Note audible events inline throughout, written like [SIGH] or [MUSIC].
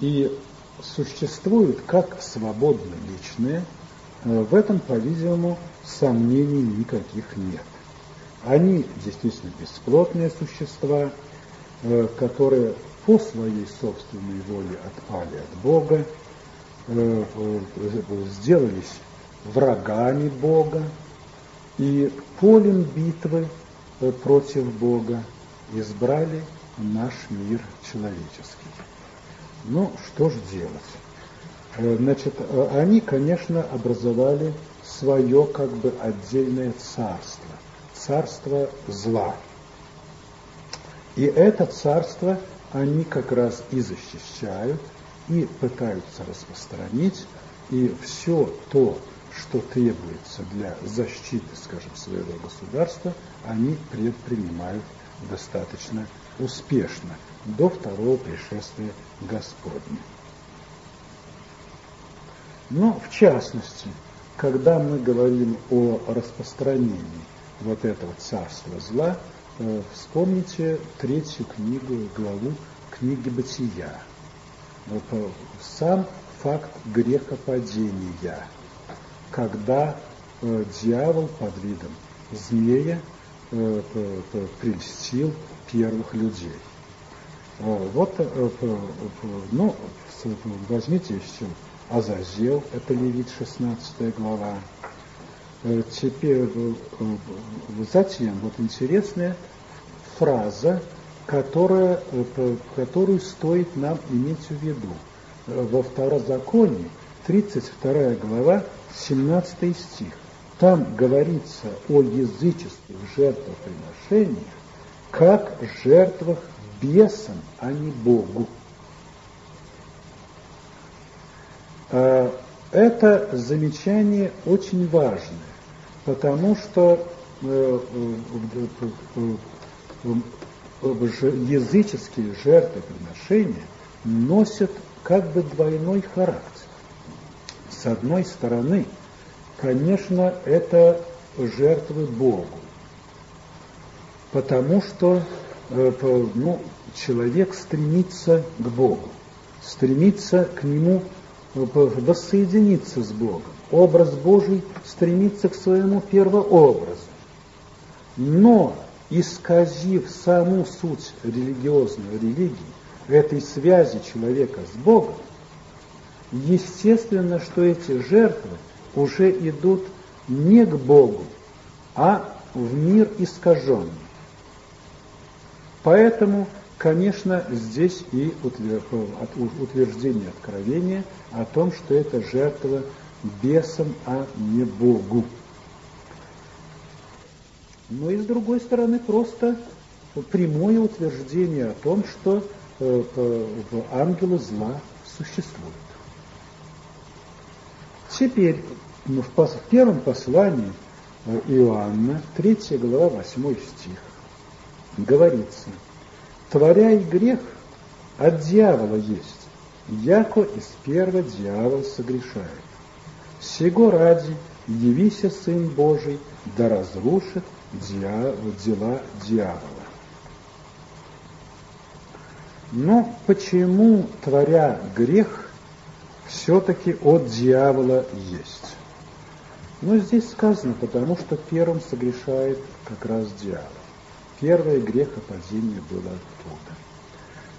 и существуют как свободно личные, э, в этом, по-видимому, сомнений никаких нет. Они действительно бесплотные существа, э, которые по своей собственной воле отпали от Бога, э, сделались врагами Бога и полем битвы против Бога избрали наш мир человеческий. Ну, что же делать? Э, значит, э, они, конечно, образовали свое как бы отдельное царство, царство зла. И это царство они как раз и защищают, и пытаются распространить, и все то, что требуется для защиты, скажем, своего государства, они предпринимают достаточно успешно до второго пришествия Господня. Но в частности, когда мы говорим о распространении вот этого царства зла, э, вспомните третью книгу, главу книги Бытия. Э, сам факт грехопадения, когда э, дьявол под видом змея прельстил первых людей. Вот, э, ну, возьмите еще Азазел, это Левит 16 глава. Э, теперь, э, затем, вот интересная фраза, которая, которую стоит нам иметь в виду. Во Второзаконии, 32 глава, 17 стих. Там говорится о языческих жертвоприношениях, как жертвах бесам, а не Богу. А, это замечание очень важное, потому что э, языческие жертвоприношения носят как бы двойной характер. С одной стороны, конечно, это жертвы Богу, потому что ну, человек стремится к Богу, стремится к Нему э, воссоединиться с Богом. Образ Божий стремится к своему первообразу. Но, исказив саму суть религиозной религии, этой связи человека с Богом, естественно, что эти жертвы уже идут не к Богу, а в мир искаженный. Поэтому, конечно, здесь и утверждение откровения о том, что это жертва бесам, а не Богу. Но и с другой стороны просто прямое утверждение о том, что э, ангелы зла существуют. Теперь ну, в первом послании э, Иоанна, 3 глава, 8 стих, говорится, творяй грех, от дьявола есть, яко из первого дьявол согрешает. Сего ради явися Сын Божий, да разрушит дела дьявола. Но почему, творя грех, все-таки от дьявола есть? Ну, здесь сказано, потому что первым согрешает как раз дьявол. Первое грехопадение было оттуда.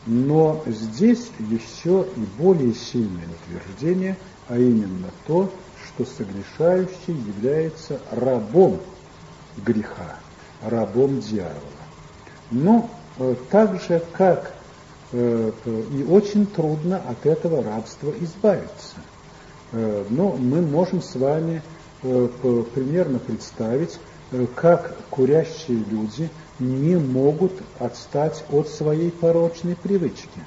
Но здесь еще и более сильное утверждение, а именно то, что согрешающий является рабом греха, рабом дьявола. Но э, так же, как э, и очень трудно от этого рабства избавиться. Э, но мы можем с вами примерно представить, как курящие люди – не могут отстать от своей порочной привычки.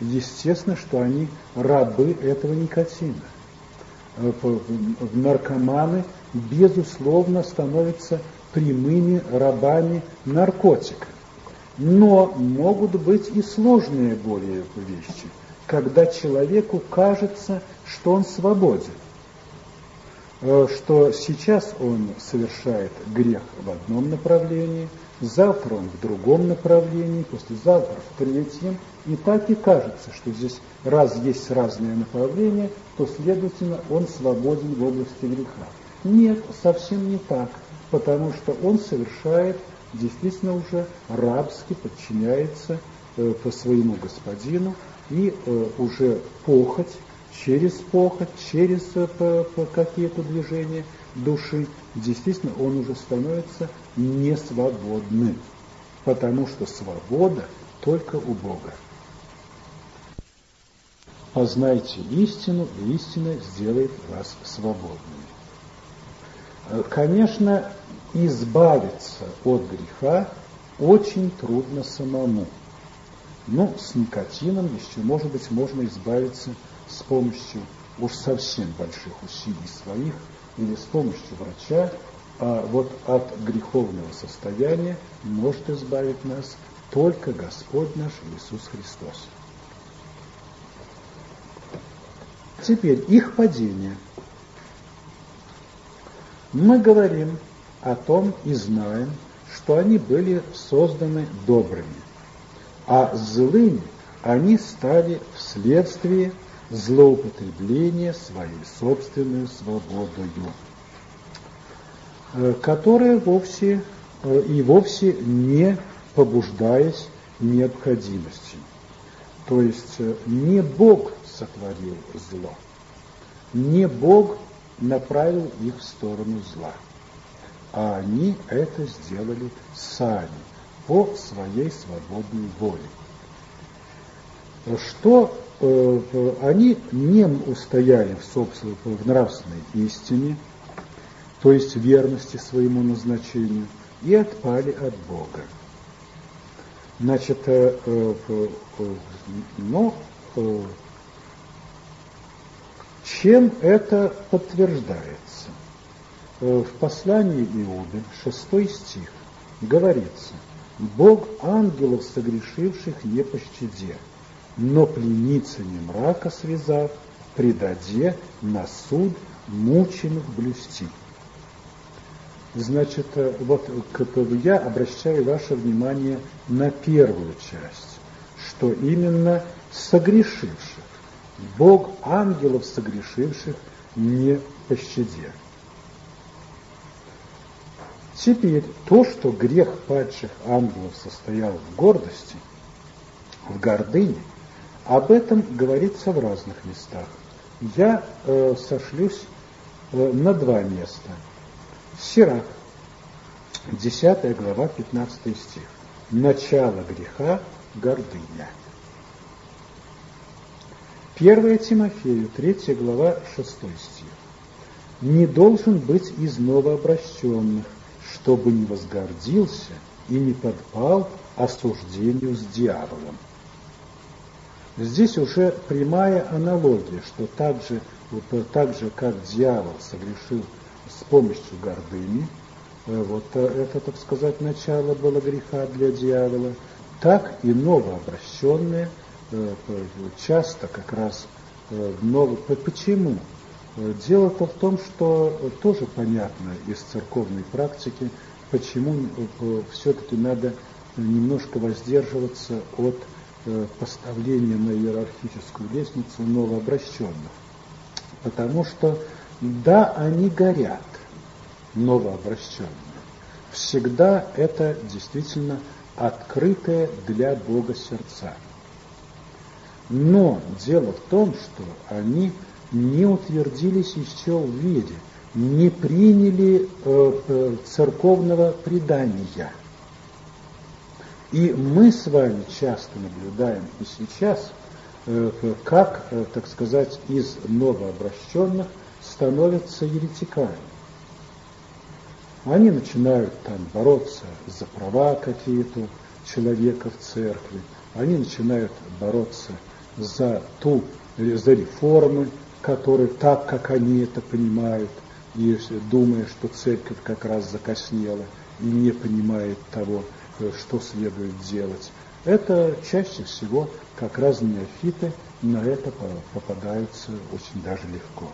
Естественно, что они рабы этого никотина. Э, наркоманы, безусловно, становятся прямыми рабами наркотика. Но могут быть и сложные более вещи, когда человеку кажется, что он свободен, э, что сейчас он совершает грех в одном направлении – завтра он в другом направлении, послезавтра в третьем. И так и кажется, что здесь раз есть разные направления, то, следовательно, он свободен в области греха. Нет, совсем не так, потому что он совершает, действительно уже рабски подчиняется э, по своему господину, и э, уже похоть, через похоть, через э, какие-то движения души, действительно он уже становится несвободным, потому что свобода только у Бога. Познайте истину, и истина сделает вас свободными. Э, конечно, избавиться от греха очень трудно самому. Но с никотином еще, может быть, можно избавиться с помощью уж совсем больших усилий своих или с помощью врача, а вот от греховного состояния может избавить нас только Господь наш Иисус Христос. Теперь их падение. Мы говорим о том и знаем, что они были созданы добрыми, а злыми они стали вследствие злоупотребления своей собственной свободою, э, которая вовсе э, и вовсе не побуждаясь необходимостью. То есть э, не Бог сотворил зло, не Бог направил их в сторону зла, а они это сделали сами, по своей свободной воле. Что они не устояли в собственной в нравственной истине, то есть верности своему назначению, и отпали от Бога. Значит, э, э, э, но э, чем это подтверждается? Э, в послании Иуды, 6 стих, говорится – Бог ангелов согрешивших не пощаде, но пленницами мрака связав, предаде на суд мученых блюсти. Значит, э, вот я обращаю ваше внимание на первую часть, что именно согрешивших. Бог ангелов согрешивших не пощаде. Теперь то, что грех падших ангелов состоял в гордости, в гордыне, об этом говорится в разных местах. Я э, сошлюсь э, на два места. Сирах, 10 глава, 15 стих. Начало греха – гордыня. 1 Тимофею, 3 глава, 6 стих. Не должен быть из новообращенных, чтобы не возгордился и не подпал осуждению с дьяволом. Здесь уже прямая аналогия, что так же, вот, так же как дьявол согрешил с помощью гордыни, э, вот э, это, так сказать, начало было греха для дьявола, так и новообращенные э, часто как раз ново... Почему? Дело-то в том, что тоже понятно из церковной практики, почему э, все-таки надо немножко воздерживаться от э, поставления на иерархическую лестницу новообращенных. Потому что, да, они горят, новообращенные. Всегда это действительно открытое для Бога сердца. Но дело в том, что они не утвердились еще в виде, не приняли э, э, церковного предания. И мы с вами часто наблюдаем и сейчас, э, как, э, так сказать, из новообращенных становятся еретиками. Они начинают там бороться за права какие-то человека в церкви, они начинают бороться за ту, за реформы, которые так, как они это понимают, и думая, что церковь как раз закоснела и не понимает того, э, что следует делать. Это чаще всего как раз неофиты на это попадаются очень даже легко.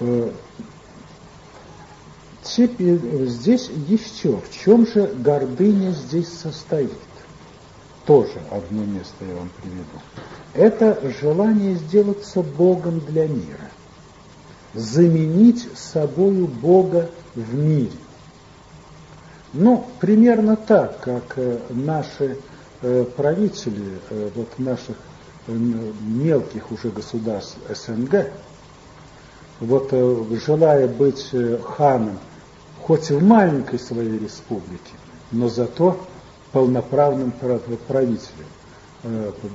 Э, Теперь здесь еще, в чем же гордыня здесь состоит? Тоже одно место я вам приведу. Это желание сделаться Богом для мира. Заменить собою Бога в мире. Ну, примерно так, как э, наши э, правители э, вот наших мелких уже государств СНГ, вот желая быть ханом хоть в маленькой своей республике, но зато полноправным правителем.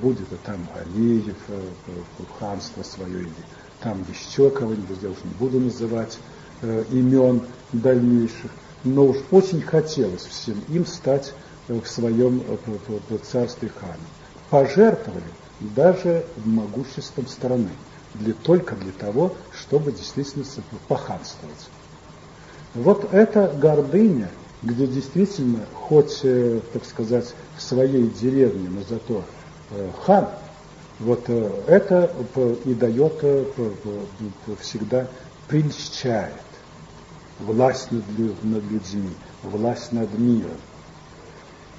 Будет там Алиев, ханство свое, или там еще кого-нибудь, я уже не буду называть имен дальнейших но уж очень хотелось всем им стать в своем царстве ханом. Пожертвовали даже могуществом страны, для, только для того, чтобы действительно поханствовать. Вот эта гордыня, где действительно, хоть, э, так сказать, в своей деревне, но зато э, хан, вот э, это и дает всегда прельщает власть над, над людьми, власть над миром.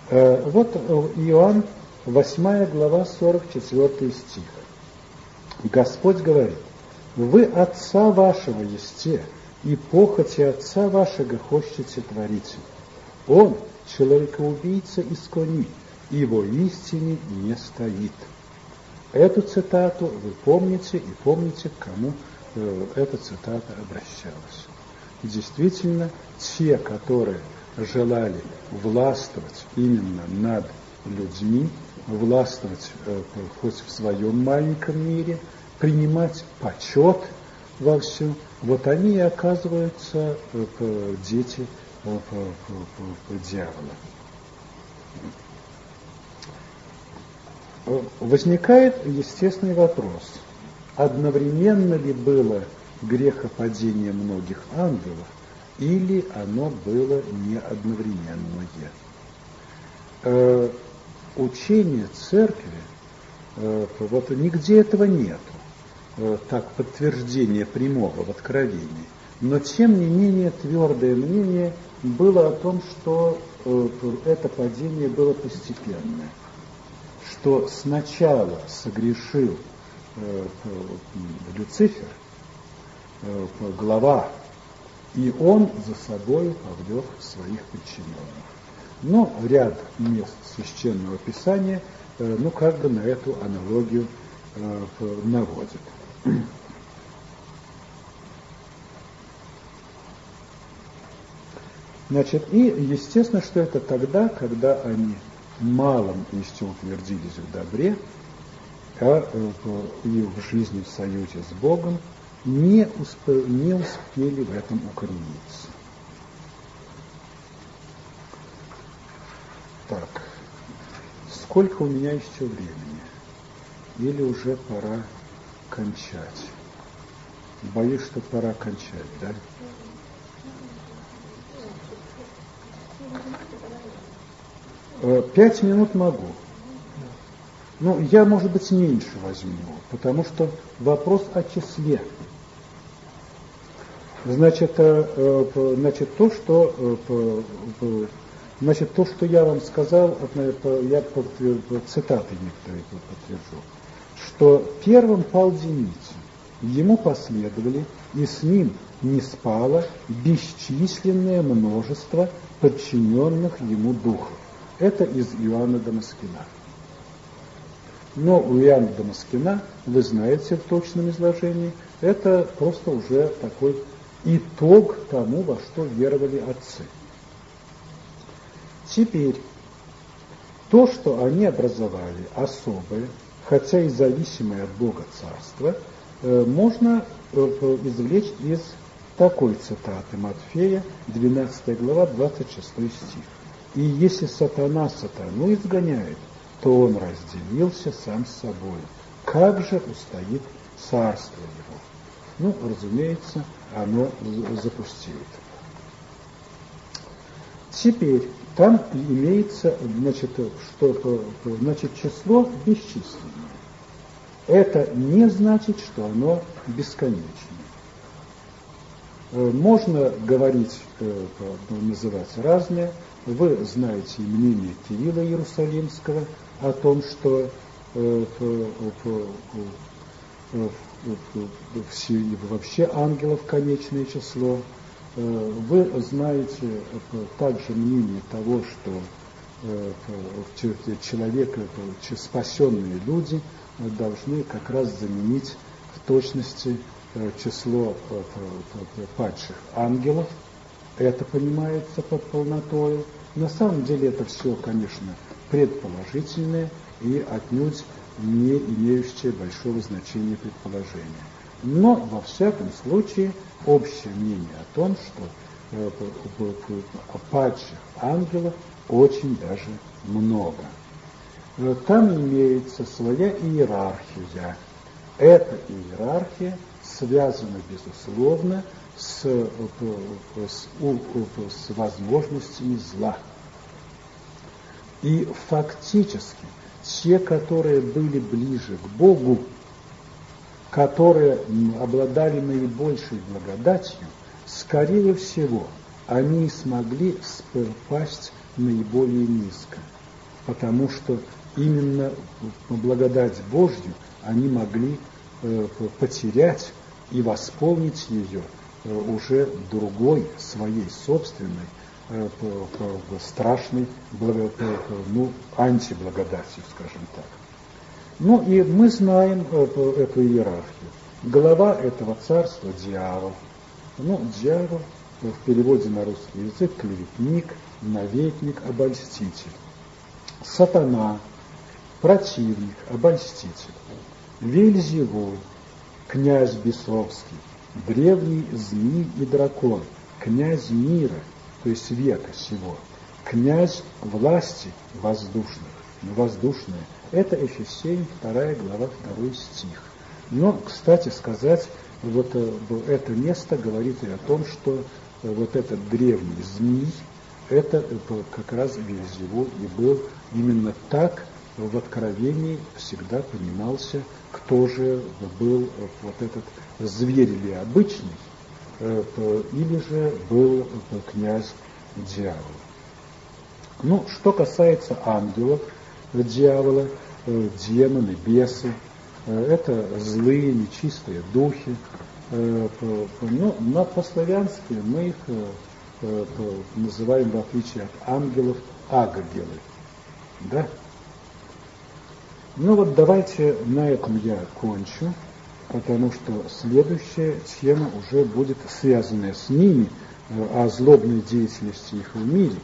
Э, вот э, Иоанн, 8 глава, 44 стих. Господь говорит, вы отца вашего есте, и похоти отца вашего хочете творить. Он человекоубийца и склони, и во истине не стоит. Эту цитату вы помните и помните, к кому э, эта цитата обращалась действительно те, которые желали властвовать именно над людьми, властвовать э, хоть в своем маленьком мире, принимать почет во всем, вот они и оказываются э, дети дьявола. Возникает естественный вопрос, одновременно ли было грехопадение многих ангелов, или оно было не одновременное. Э, учение церкви, э, вот нигде этого нет, э, так подтверждение прямого в откровении. Но тем не менее твердое мнение было о том, что это падение было постепенное, что сначала согрешил э, Люцифер, Э, глава, и он за собой повлек своих подчиненных. Но ряд мест священного писания, э, ну, как бы на эту аналогию э, наводит. Значит, и естественно, что это тогда, когда они малом исти утвердились в добре, а и в жизни в союзе с Богом, не, успе, не успели в этом укорениться. Так, сколько у меня еще времени? Или уже пора кончать? Боюсь, что пора кончать, да? Э, пять минут могу. Ну, я, может быть, меньше возьму, потому что вопрос о числе. Значит, э, э, значит, то, что, значит, то, что я вам сказал, я цитаты некоторые подтвержу, что первым пал Деницын, ему последовали, и с ним не спало бесчисленное множество подчиненных ему духов. Это из Иоанна Дамаскина. Но у Иоанна Дамаскина, вы знаете в точном изложении, это просто уже такой итог тому, во что веровали отцы. Теперь, то, что они образовали особое, хотя и зависимое от Бога царство, э, можно э, извлечь из такой цитаты Матфея, 12 глава, 26 стих. «И если сатана сатану изгоняет, то он разделился сам с собой. Как же устоит царство его?» Ну, разумеется, оно запустит. Теперь там имеется значит, что, значит, число бесчисленное. Это не значит, что оно бесконечное. Можно говорить, называть разные. Вы знаете мнение Кирилла Иерусалимского о том, что вообще ангелов конечное число. Вы знаете также мнение того, что человек, спасенные люди должны как раз заменить в точности число падших ангелов. Это понимается под полнотой. На самом деле это все, конечно, предположительное и отнюдь не имеющее большого значения предположения. Но, во всяком случае, общее мнение о том, что падших ангелов очень даже много. Там имеется своя иерархия. Эта иерархия связана, безусловно, с, с, с возможностями зла. И фактически те, которые были ближе к Богу, которые обладали наибольшей благодатью, скорее всего, они смогли спасть наиболее низко, потому что именно благодать Божью они могли э, потерять и восполнить ее уже другой, своей собственной, э, страшной ну, антиблагодатью, скажем так. Ну и мы знаем эту иерархию. Глава этого царства – дьявол. Ну, дьявол в переводе на русский язык – клеветник – наветник, обольститель. Сатана, противник, обольститель. Вельзевул, князь Бесовский, древний змей и дракон, князь мира, то есть века сего, князь власти воздушных, воздушная. Это Эфесей, 2 глава, 2 стих. Но, кстати сказать, вот э, это место говорит и о том, что вот этот древний змей, это как раз Вельзевул и был именно так в Откровении всегда понимался, кто же был вот этот зверь или обычный, э, или же был князь дьявол. Ну, что касается ангелов, дьявола, э, демоны, бесы, э, это злые, нечистые духи. Ну, на по-славянски мы их Э, называем в отличие от ангелов агагелы. Да? Ну вот давайте на этом я кончу, потому что следующая тема уже будет связанная с ними, э, о злобной деятельности их в мире.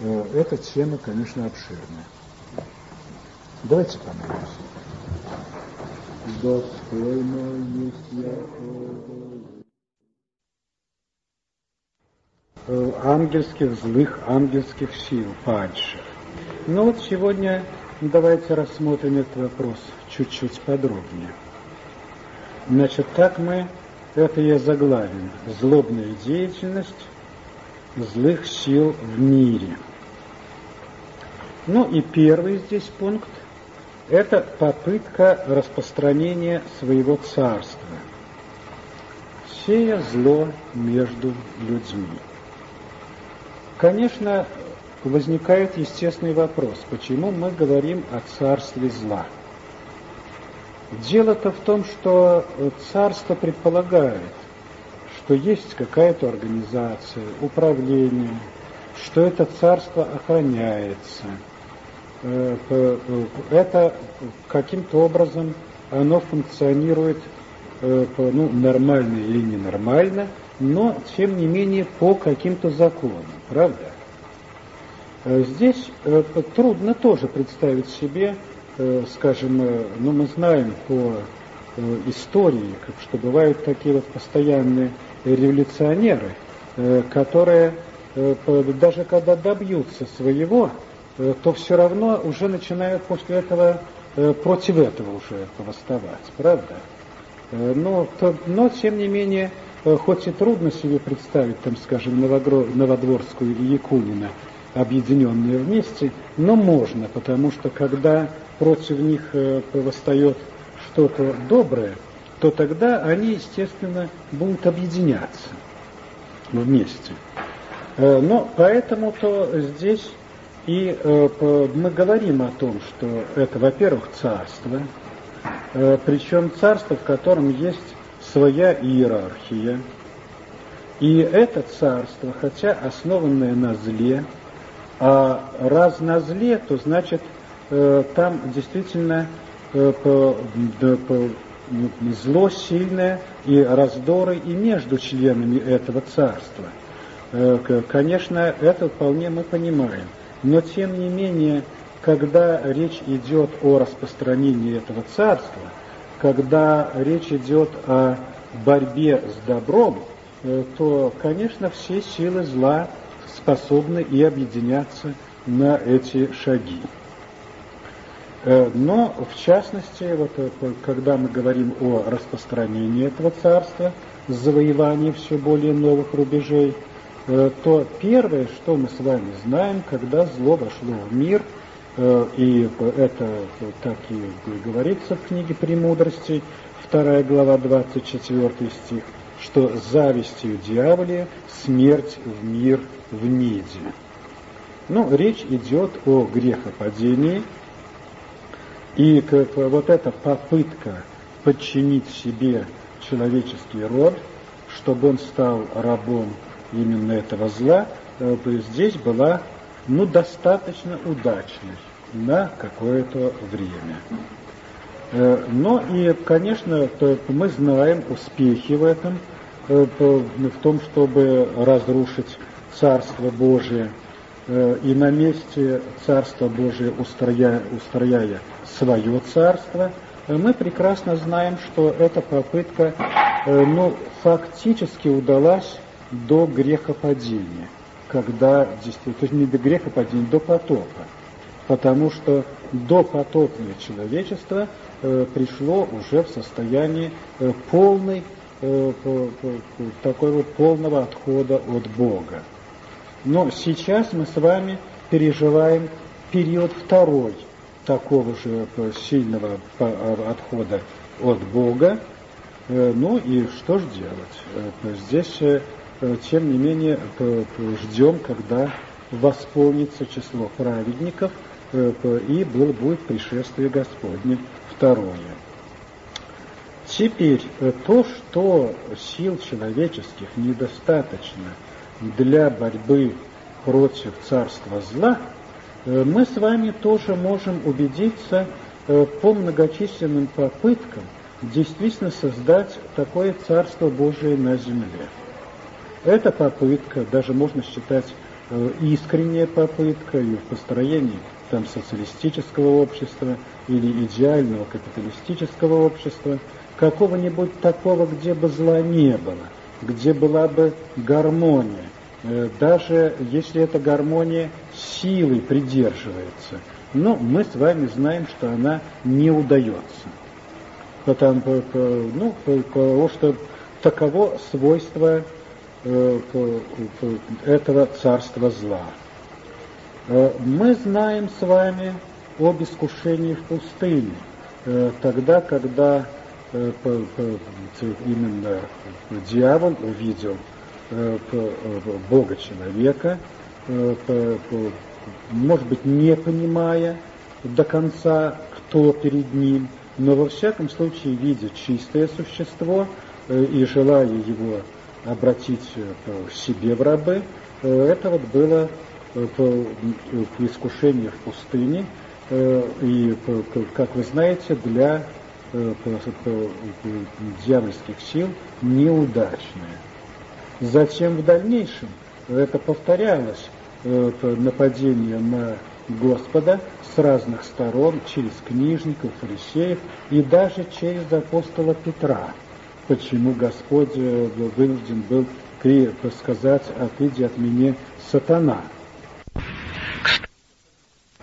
Э, эта тема, конечно, обширная. Давайте помолимся. Достойно есть Э, ангельских, злых ангельских сил, падших. Но вот сегодня давайте рассмотрим этот вопрос чуть-чуть подробнее. Значит, так мы это и заглавим. Злобная деятельность злых сил в мире. Ну и первый здесь пункт – это попытка распространения своего царства, сея зло между людьми. Конечно, возникает естественный вопрос, почему мы говорим о царстве зла. Дело-то в том, что царство предполагает, что есть какая-то организация, управление, что это царство охраняется. Э, это каким-то образом оно функционирует э, ну, нормально или ненормально – но, тем не менее, по каким-то законам, правда? Э, здесь э, трудно тоже представить себе, э, скажем, ну мы знаем по истории, что бывают такие вот постоянные революционеры, которые даже когда добьются своего, то все равно уже начинают после этого против этого уже восставать, правда? Но, то, но тем не менее, Э, хоть и трудно себе представить, там, скажем, Новодворскую и Якунина объединенные вместе, но можно, потому что когда против них э, восстает что-то доброе, то тогда они, естественно, будут объединяться. вместе. Но поэтому-то здесь и мы говорим о том, что это, во-первых, царство, причем царство, в котором есть своя иерархия. И это царство, хотя основанное на зле, а раз на зле, то значит там действительно зло сильное и раздоры и между членами этого царства. Э, конечно, это вполне мы понимаем. Но тем не менее, когда речь идет о распространении этого царства, когда речь идет о борьбе с добром, э, то, конечно, все силы зла способны и объединяться на эти шаги. Э, но, в частности, вот, э, когда мы говорим о распространении этого царства, завоевании все более новых рубежей, э, то первое, что мы с вами знаем, когда зло вошло в мир, и это так и говорится в книге «Премудрости», 2 глава, 24 стих, что завистью дьяволе смерть в мир в неде. Ну, речь идет о грехопадении – и как, вот эта попытка подчинить себе человеческий род, чтобы он стал рабом именно этого зла, э, здесь была ну, достаточно удачной на какое-то время. Э, но и, конечно, мы знаем успехи в этом, э, в том, чтобы разрушить Царство Божие, и на месте Царства Божия устроя, устрояя свое царство, мы прекрасно знаем, что эта попытка ну, фактически удалась до грехопадения, когда действительно, то не до грехопадения, до потопа, потому что до потопное человечество э, пришло уже в состояние э, полной, э, такой вот полного отхода от Бога. Но сейчас мы с вами переживаем период второй – такого же сильного отхода от Бога. Э, ну и что же делать? Э, здесь, э, тем не менее, ждем, когда восполнится число праведников, и будет пришествие Господне второе. Теперь, то, что сил человеческих недостаточно для борьбы против царства зла – Э, мы с вами тоже можем убедиться э, по многочисленным попыткам действительно создать такое Царство Божие на земле. Эта попытка, даже можно считать э, искренняя попытка и в построении там, социалистического общества или идеального капиталистического общества, какого-нибудь такого, где бы зла не было, где была бы гармония, даже если эта гармония силой придерживается, но мы с вами знаем, что она не удается. Потому, ну, потому что таково свойство э, этого царства зла. Э, мы знаем с вами об искушении в пустыне, э, тогда, когда именно дьявол увидел Бога человека, Э, может быть, не понимая до конца, кто перед ним, но во всяком случае видя чистое существо э, и желая его обратить э, себе в рабы, это вот было искушение в пустыне, и, как вы знаете, для дьявольских сил неудачное. Затем в дальнейшем это повторялось, нападение на Господа с разных сторон, через книжников, фарисеев и даже через апостола Петра. Почему Господь э, вынужден был сказать «отыди от меня, сатана».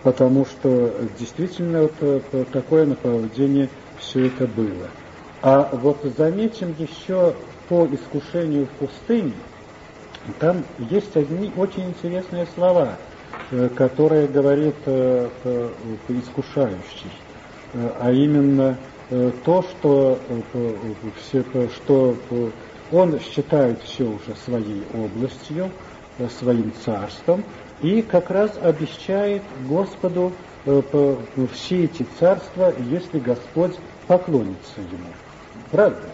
Потому что действительно вот э, такое нападение все это было. А вот заметим еще по искушению в пустыне – там есть одни очень интересные слова, э, которые говорит э, искушающий, э, а именно то, что, что он считает все уже своей областью, своим царством, и как раз обещает Господу все эти царства, если Господь поклонится ему. Правда?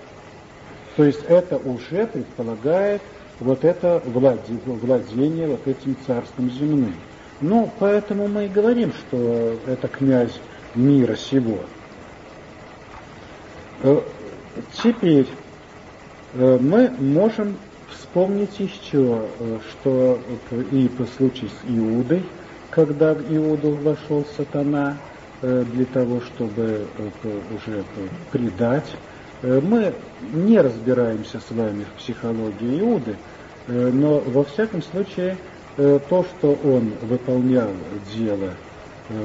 То есть это уже предполагает вот это владение вот этим царством земным. Ну, поэтому мы и говорим, что это князь мира сего. Э, теперь э, мы можем вспомнить еще, э, что и по случаю с Иудой, когда в Иуду вошел сатана для того, чтобы уже предать Э, мы не разбираемся с вами в психологии Иуды, э, но во всяком случае э, то, что он выполнял дело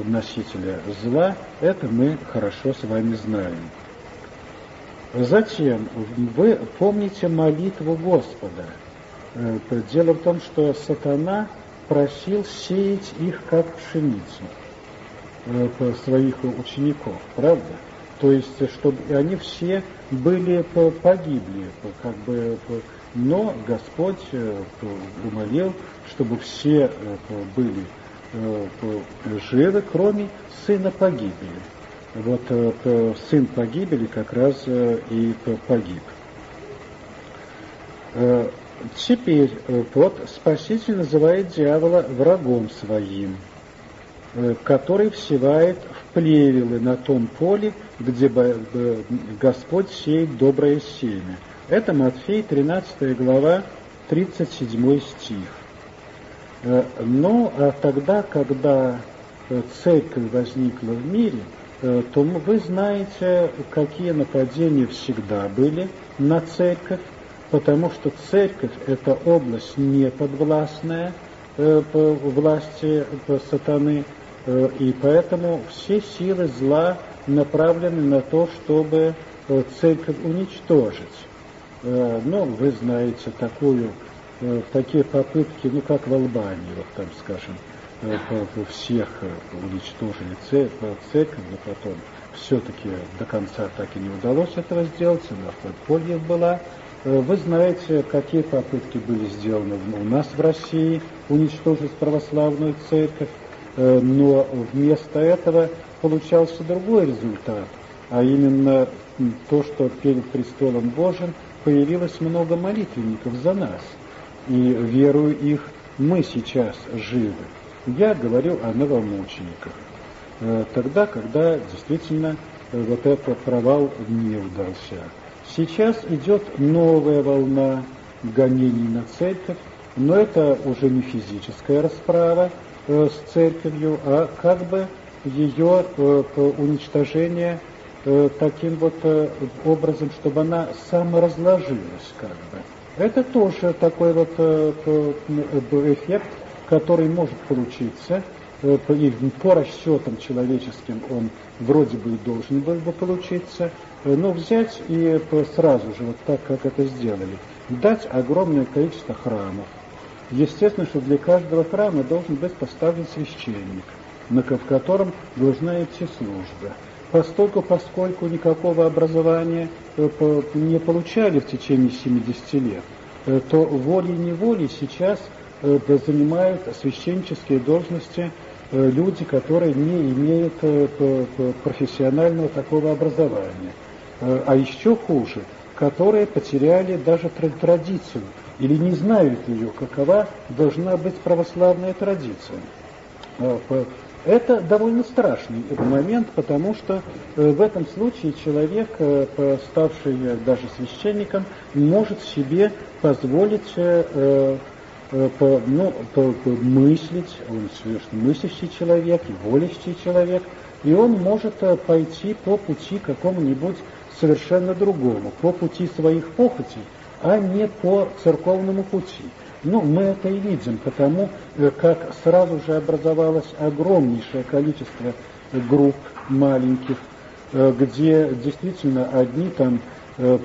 носителя зла, это мы хорошо с вами знаем. Затем вы помните молитву Господа. Дело в том, что сатана просил сеять их как пшеницу своих учеников, правда? То есть, чтобы они все были погибли, как бы, но Господь э, умолил, чтобы все э, были э, живы, кроме сына погибели. Вот сын погибели как раз и погиб. Теперь вот Спаситель называет дьявола врагом своим, который всевает в плевелы на том поле, где Господь сеет доброе семя. Это Матфей, 13 глава, 37 стих. Э, но а тогда, когда э, церковь возникла в мире, э, то вы знаете, какие нападения всегда были на церковь, потому что церковь – это область неподвластная власти сатаны, и поэтому все силы зла направлены на то, чтобы э, церковь уничтожить. Э, ну, вы знаете такую, э, такие попытки, ну, как в Албании, вот там, скажем, всех уничтожили церковь, но потом все-таки до конца так и не удалось этого сделать, она в подполье была. Вы знаете, какие попытки были сделаны у нас в России уничтожить православную церковь, но вместо этого получался другой результат, а именно то, что перед престолом Божьим появилось много молитвенников за нас, и верую их, мы сейчас живы. Я говорю о новомучениках. Э, тогда, когда действительно э, вот этот провал не удался. Сейчас идет новая волна гонений на церковь, но это уже не физическая расправа э, с церковью, а как бы ее э, уничтожение э, таким вот э, образом, чтобы она саморазложилась как бы. Это тоже такой вот эффект, который может получиться, и по расчетам человеческим он вроде бы и должен был бы получиться, но взять и сразу же, вот так, как это сделали, дать огромное количество храмов. Естественно, что для каждого храма должен быть поставлен священник – в котором должна идти служба. Постольку, поскольку никакого образования э, не получали в течение 70 лет, э, то волей-неволей сейчас э, занимают священнические должности люди, которые не имеют профессионального такого образования. А еще хуже, которые потеряли даже традицию или не знают ее, какова должна быть православная традиция. Это довольно страшный момент, потому что э, в этом случае человек, э, ставший даже священником, может себе позволить э, ну, мыслить, он мыслящий человек, волящий человек, и он может пойти по пути какому-нибудь совершенно другому, по пути своих похотей, а не по церковному пути. Ну, мы это и видим, потому э, как сразу же образовалось огромнейшее количество групп маленьких, э, где действительно одни там э,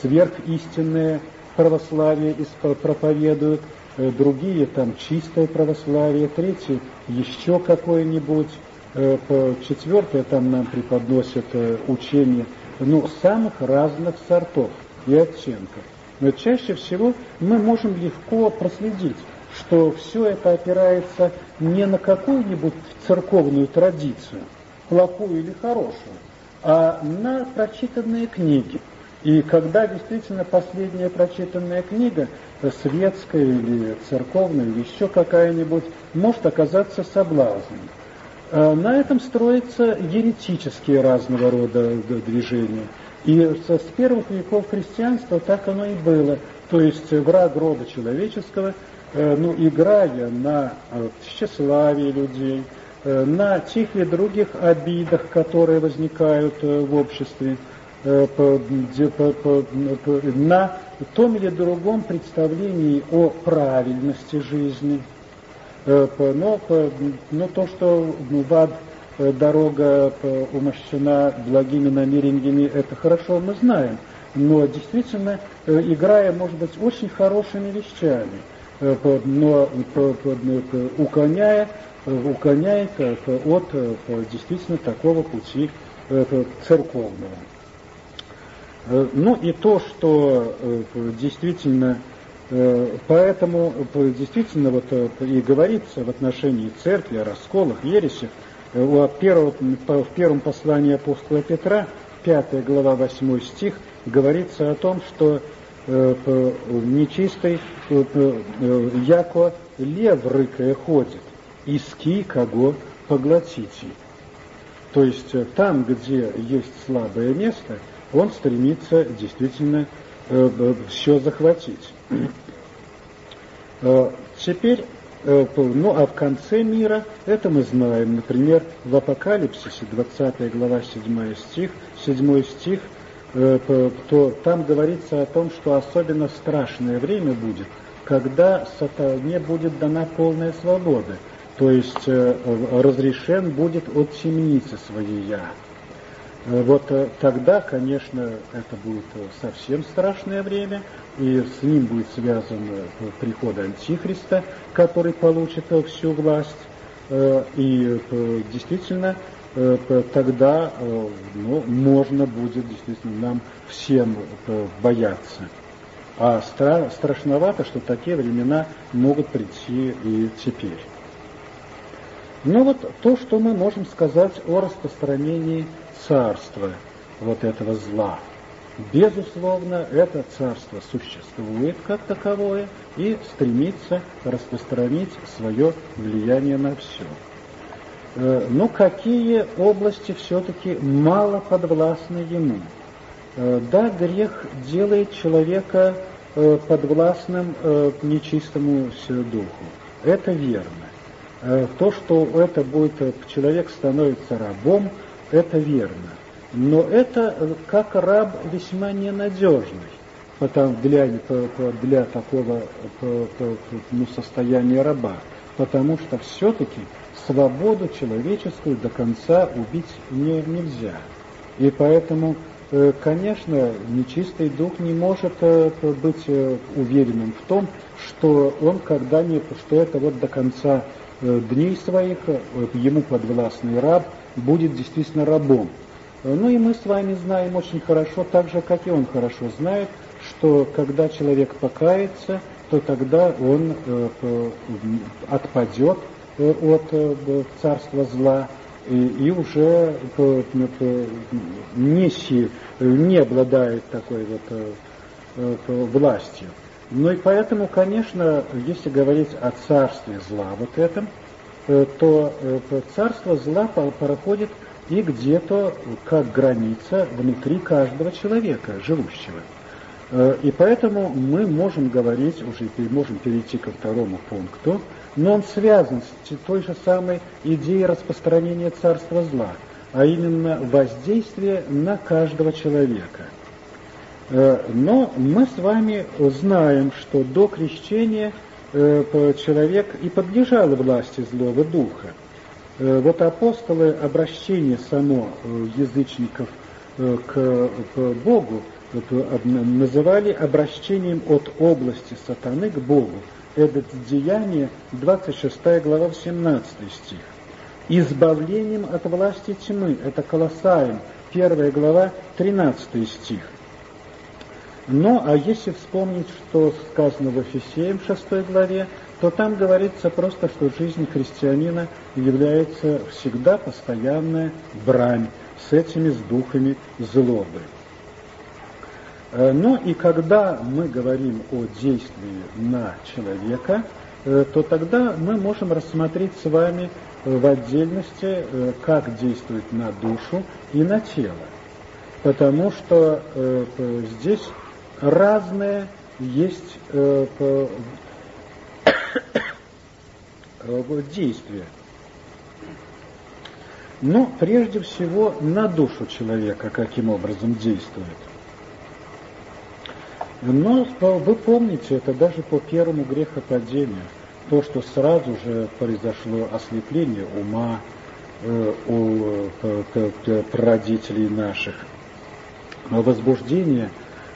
сверхистинное православие проповедуют, другие там чистое православие, третьи еще какое-нибудь, четвертое там нам преподносят учение, ну, самых разных сортов и оттенков. Но чаще всего мы можем легко проследить, что все это опирается не на какую-нибудь церковную традицию, плохую или хорошую, а на прочитанные книги. И когда действительно последняя прочитанная книга, светская или церковная, или еще какая-нибудь, может оказаться соблазном. А на этом строятся еретические разного рода движения. И с первых веков христианства так оно и было. То есть враг рода человеческого, э, ну, играя на э, тщеславие людей, э, на тех и других обидах, которые возникают в обществе, на том или другом представлении о правильности жизни. Но, но то, что в ад Э, дорога умощена благими намерениями, это хорошо мы знаем. Но действительно, э, играя, может быть, очень хорошими вещами, э, но уклоняя, уклоняет от действительно такого пути церковного. Ну и то, что действительно, поэтому действительно вот и говорится в отношении церкви о расколах, ересях, первом, в первом послании апостола Петра, 5 глава, 8 стих, говорится о том, что э, нечистый э, э, яко лев рыкая ходит, иски кого поглотите. То есть там, где есть слабое место, он стремится действительно все захватить. [CLEARS THROAT] Теперь Э, ну а в конце мира, это мы знаем, например, в Апокалипсисе, 20 глава, 7 стих, 7 стих, э, то там говорится о том, что особенно страшное время будет, когда сатане будет дана полная свобода, то есть э, разрешен будет от темницы своей я. Вот тогда, конечно, это будет совсем страшное время, и с ним будет связан э, приход Антихриста, который получит э, всю власть, э, и действительно тогда ну, можно будет действительно нам всем бояться. А стра страшновато, что такие времена могут прийти и теперь. Ну вот то, что мы можем сказать о распространении царства вот этого зла – Безусловно, это царство существует как таковое и стремится распространить свое влияние на все. Э, но какие области все-таки мало подвластны ему? Э, да, грех делает человека э, подвластным нечистому духу. Это верно. То, что это будет, человек становится рабом, это верно. Но это э, как раб весьма ненадежный потому, для, для такого ну, состояния раба, потому что все-таки свободу человеческую до конца убить не, нельзя. И поэтому, э, конечно, нечистый дух не может э, быть уверенным в том, что он когда-нибудь, что это вот до конца дней своих ему подвластный раб будет действительно рабом. Ну и мы с вами знаем очень хорошо, так же, как и он хорошо знает, что когда человек покается, то тогда он э, отпадет э, от э, царства зла и уже не, не обладает такой вот властью. Ну и поэтому, конечно, если говорить о царстве зла вот этом, то царство зла проходит и где-то как граница внутри каждого человека, живущего. Э, и поэтому мы можем говорить, уже можем перейти ко второму пункту, но он связан с той же самой идеей распространения царства зла, а именно воздействие на каждого человека. Э, но мы с вами знаем, что до крещения э, человек и подлежал власти злого духа. Э, вот апостолы обращение само э, язычников э, к, Богу называли обращением от области сатаны к Богу. Это деяние 26 глава 17 стих. Избавлением от власти тьмы, это Колоссаем, 1 глава 13 стих. Но, а если вспомнить, что сказано в Ефесеям 6 главе, то там говорится просто, что жизнь христианина является всегда постоянная брань с этими с духами злобы. Э, но и когда мы говорим о действии на человека, э, то тогда мы можем рассмотреть с вами в отдельности, э, как действует на душу и на тело. Потому что здесь разные есть действия. Но прежде всего на душу человека каким образом действует. Но вы помните, это даже по первому грехопадению, то, что сразу же произошло ослепление ума э, у э, прародителей наших, возбуждение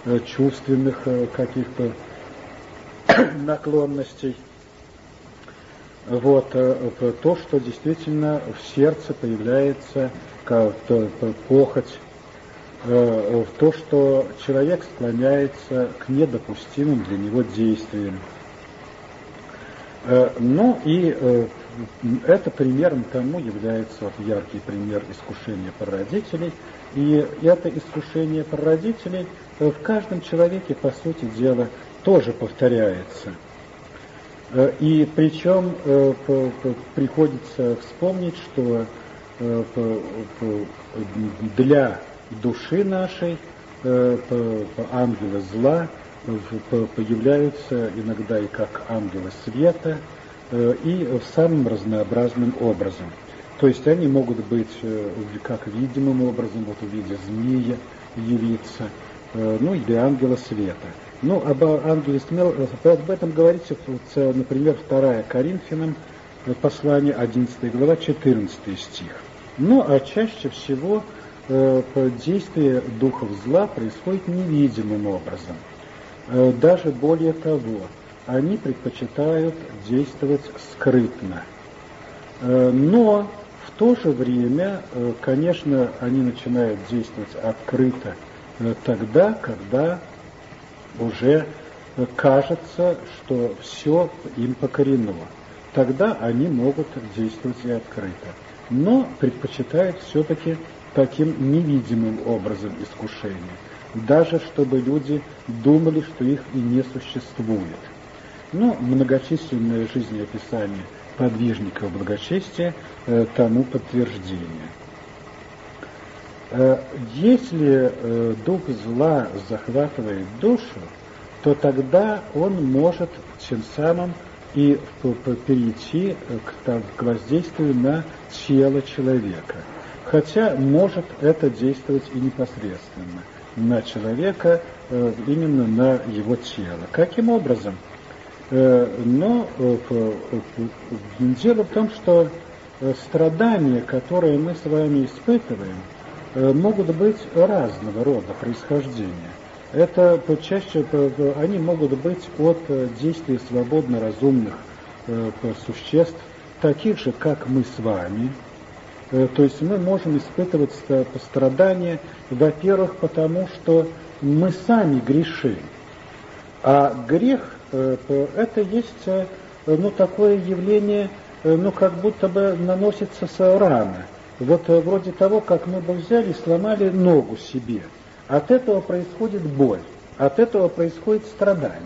э, чувственных э, каких-то [CLEARS THROAT] наклонностей. Вот, э, то, что действительно в сердце появляется как похоть, э, то, что человек склоняется к недопустимым для него действиям. Э, ну и это примером тому является вот яркий пример искушения прародителей. И это искушение прародителей в каждом человеке, по сути дела, тоже повторяется. Э, и причем э, приходится вспомнить, что э, для души нашей ангелы зла появляются иногда и как ангелы света, и самым разнообразным образом. То есть они могут быть как видимым образом, вот в виде змея явиться, ну или ангела света. Ну, об ангеле смел, об этом говорится, например, 2 Коринфянам, э, послание 11 глава, 14 стих. Ну, а чаще всего э, действие духов зла происходит невидимым образом. Э, даже более того, они предпочитают действовать скрытно. Э, но в то же время, э, конечно, они начинают действовать открыто э, тогда, когда уже кажется, что все им покорено. Тогда они могут действовать и открыто. Но предпочитают все-таки таким невидимым образом искушения. Даже чтобы люди думали, что их и не существует. Но многочисленное жизнеописание подвижников благочестия э, тому подтверждение. Э, если э, дух зла захватывает душу, то тогда он может тем самым и перейти э, к воздействию на тело человека. Хотя может это действовать и непосредственно на человека, именно на его тело. Каким образом? Но дело в том, что страдания, которые мы с вами испытываем, могут быть разного рода происхождения. Это чаще они могут быть от э, действий свободно разумных э, существ, таких же, как мы с вами. То есть мы можем испытывать страдания, во-первых, потому что мы сами грешим. А грех это есть ну, такое явление, ну, как будто бы наносится с раны. Вот э, вроде того, как мы бы взяли и сломали ногу себе. От этого происходит боль, от этого происходит страдание.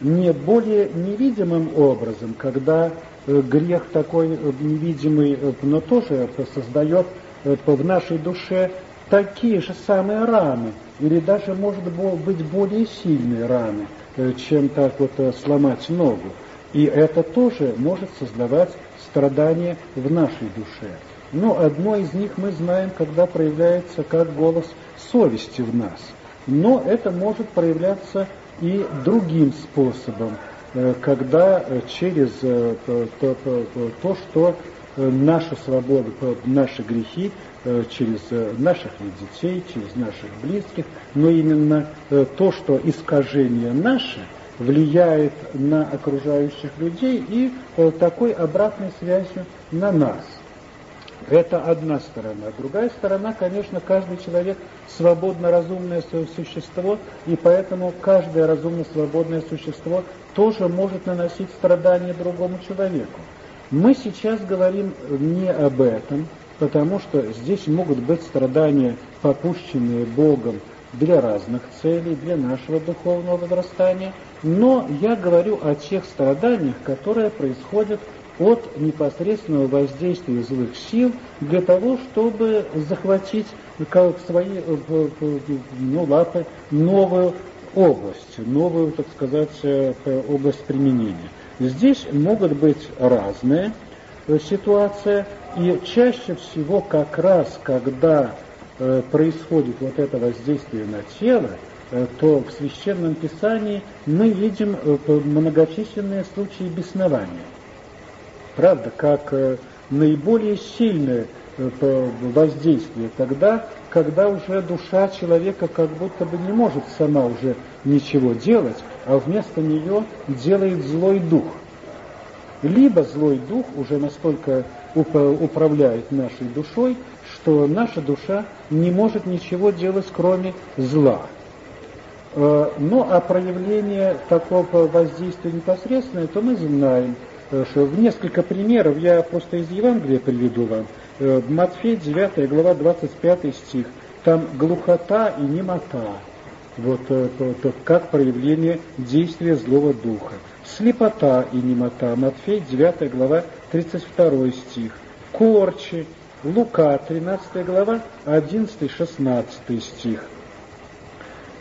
Не более невидимым образом, когда э, грех такой э, невидимый, но тоже создает в нашей душе такие же самые раны, или даже, может быть, более сильные раны, чем так вот сломать ногу. И это тоже может создавать страдания в нашей душе. Но одно из них мы знаем, когда проявляется как голос совести в нас. Но это может проявляться и другим способом, э, когда э, через э, то, то, то что наша свобода, наши грехи, через наших детей, через наших близких, но именно то, что искажение наше влияет на окружающих людей и такой обратной связью на нас – Это одна сторона. Другая сторона, конечно, каждый человек свободно разумное существо, и поэтому каждое разумно свободное существо тоже может наносить страдания другому человеку. Мы сейчас говорим не об этом, потому что здесь могут быть страдания, попущенные Богом для разных целей, для нашего духовного возрастания, но я говорю о тех страданиях, которые происходят от непосредственного воздействия злых сил для того, чтобы захватить как свои э, ну, лапы новую область, новую, так сказать, э, область применения. Здесь могут быть разные э, ситуации, и чаще всего как раз, когда происходит вот это воздействие на тело, то в Священном Писании мы видим многочисленные случаи беснования правда, как э, наиболее сильное э, воздействие тогда, когда уже душа человека как будто бы не может сама уже ничего делать, а вместо нее делает злой дух. Либо злой дух уже настолько управляет нашей душой, что наша душа не может ничего делать, кроме зла. Э, ну, а проявление такого воздействия непосредственное, то мы знаем – в несколько примеров, я просто из Евангелия приведу вам. Э, Матфей 9 глава 25 стих. Там глухота и немота. Вот э, как проявление действия злого духа. Слепота и немота. Матфей 9 глава 32 стих. Корчи. Лука 13 глава 11-16 стих.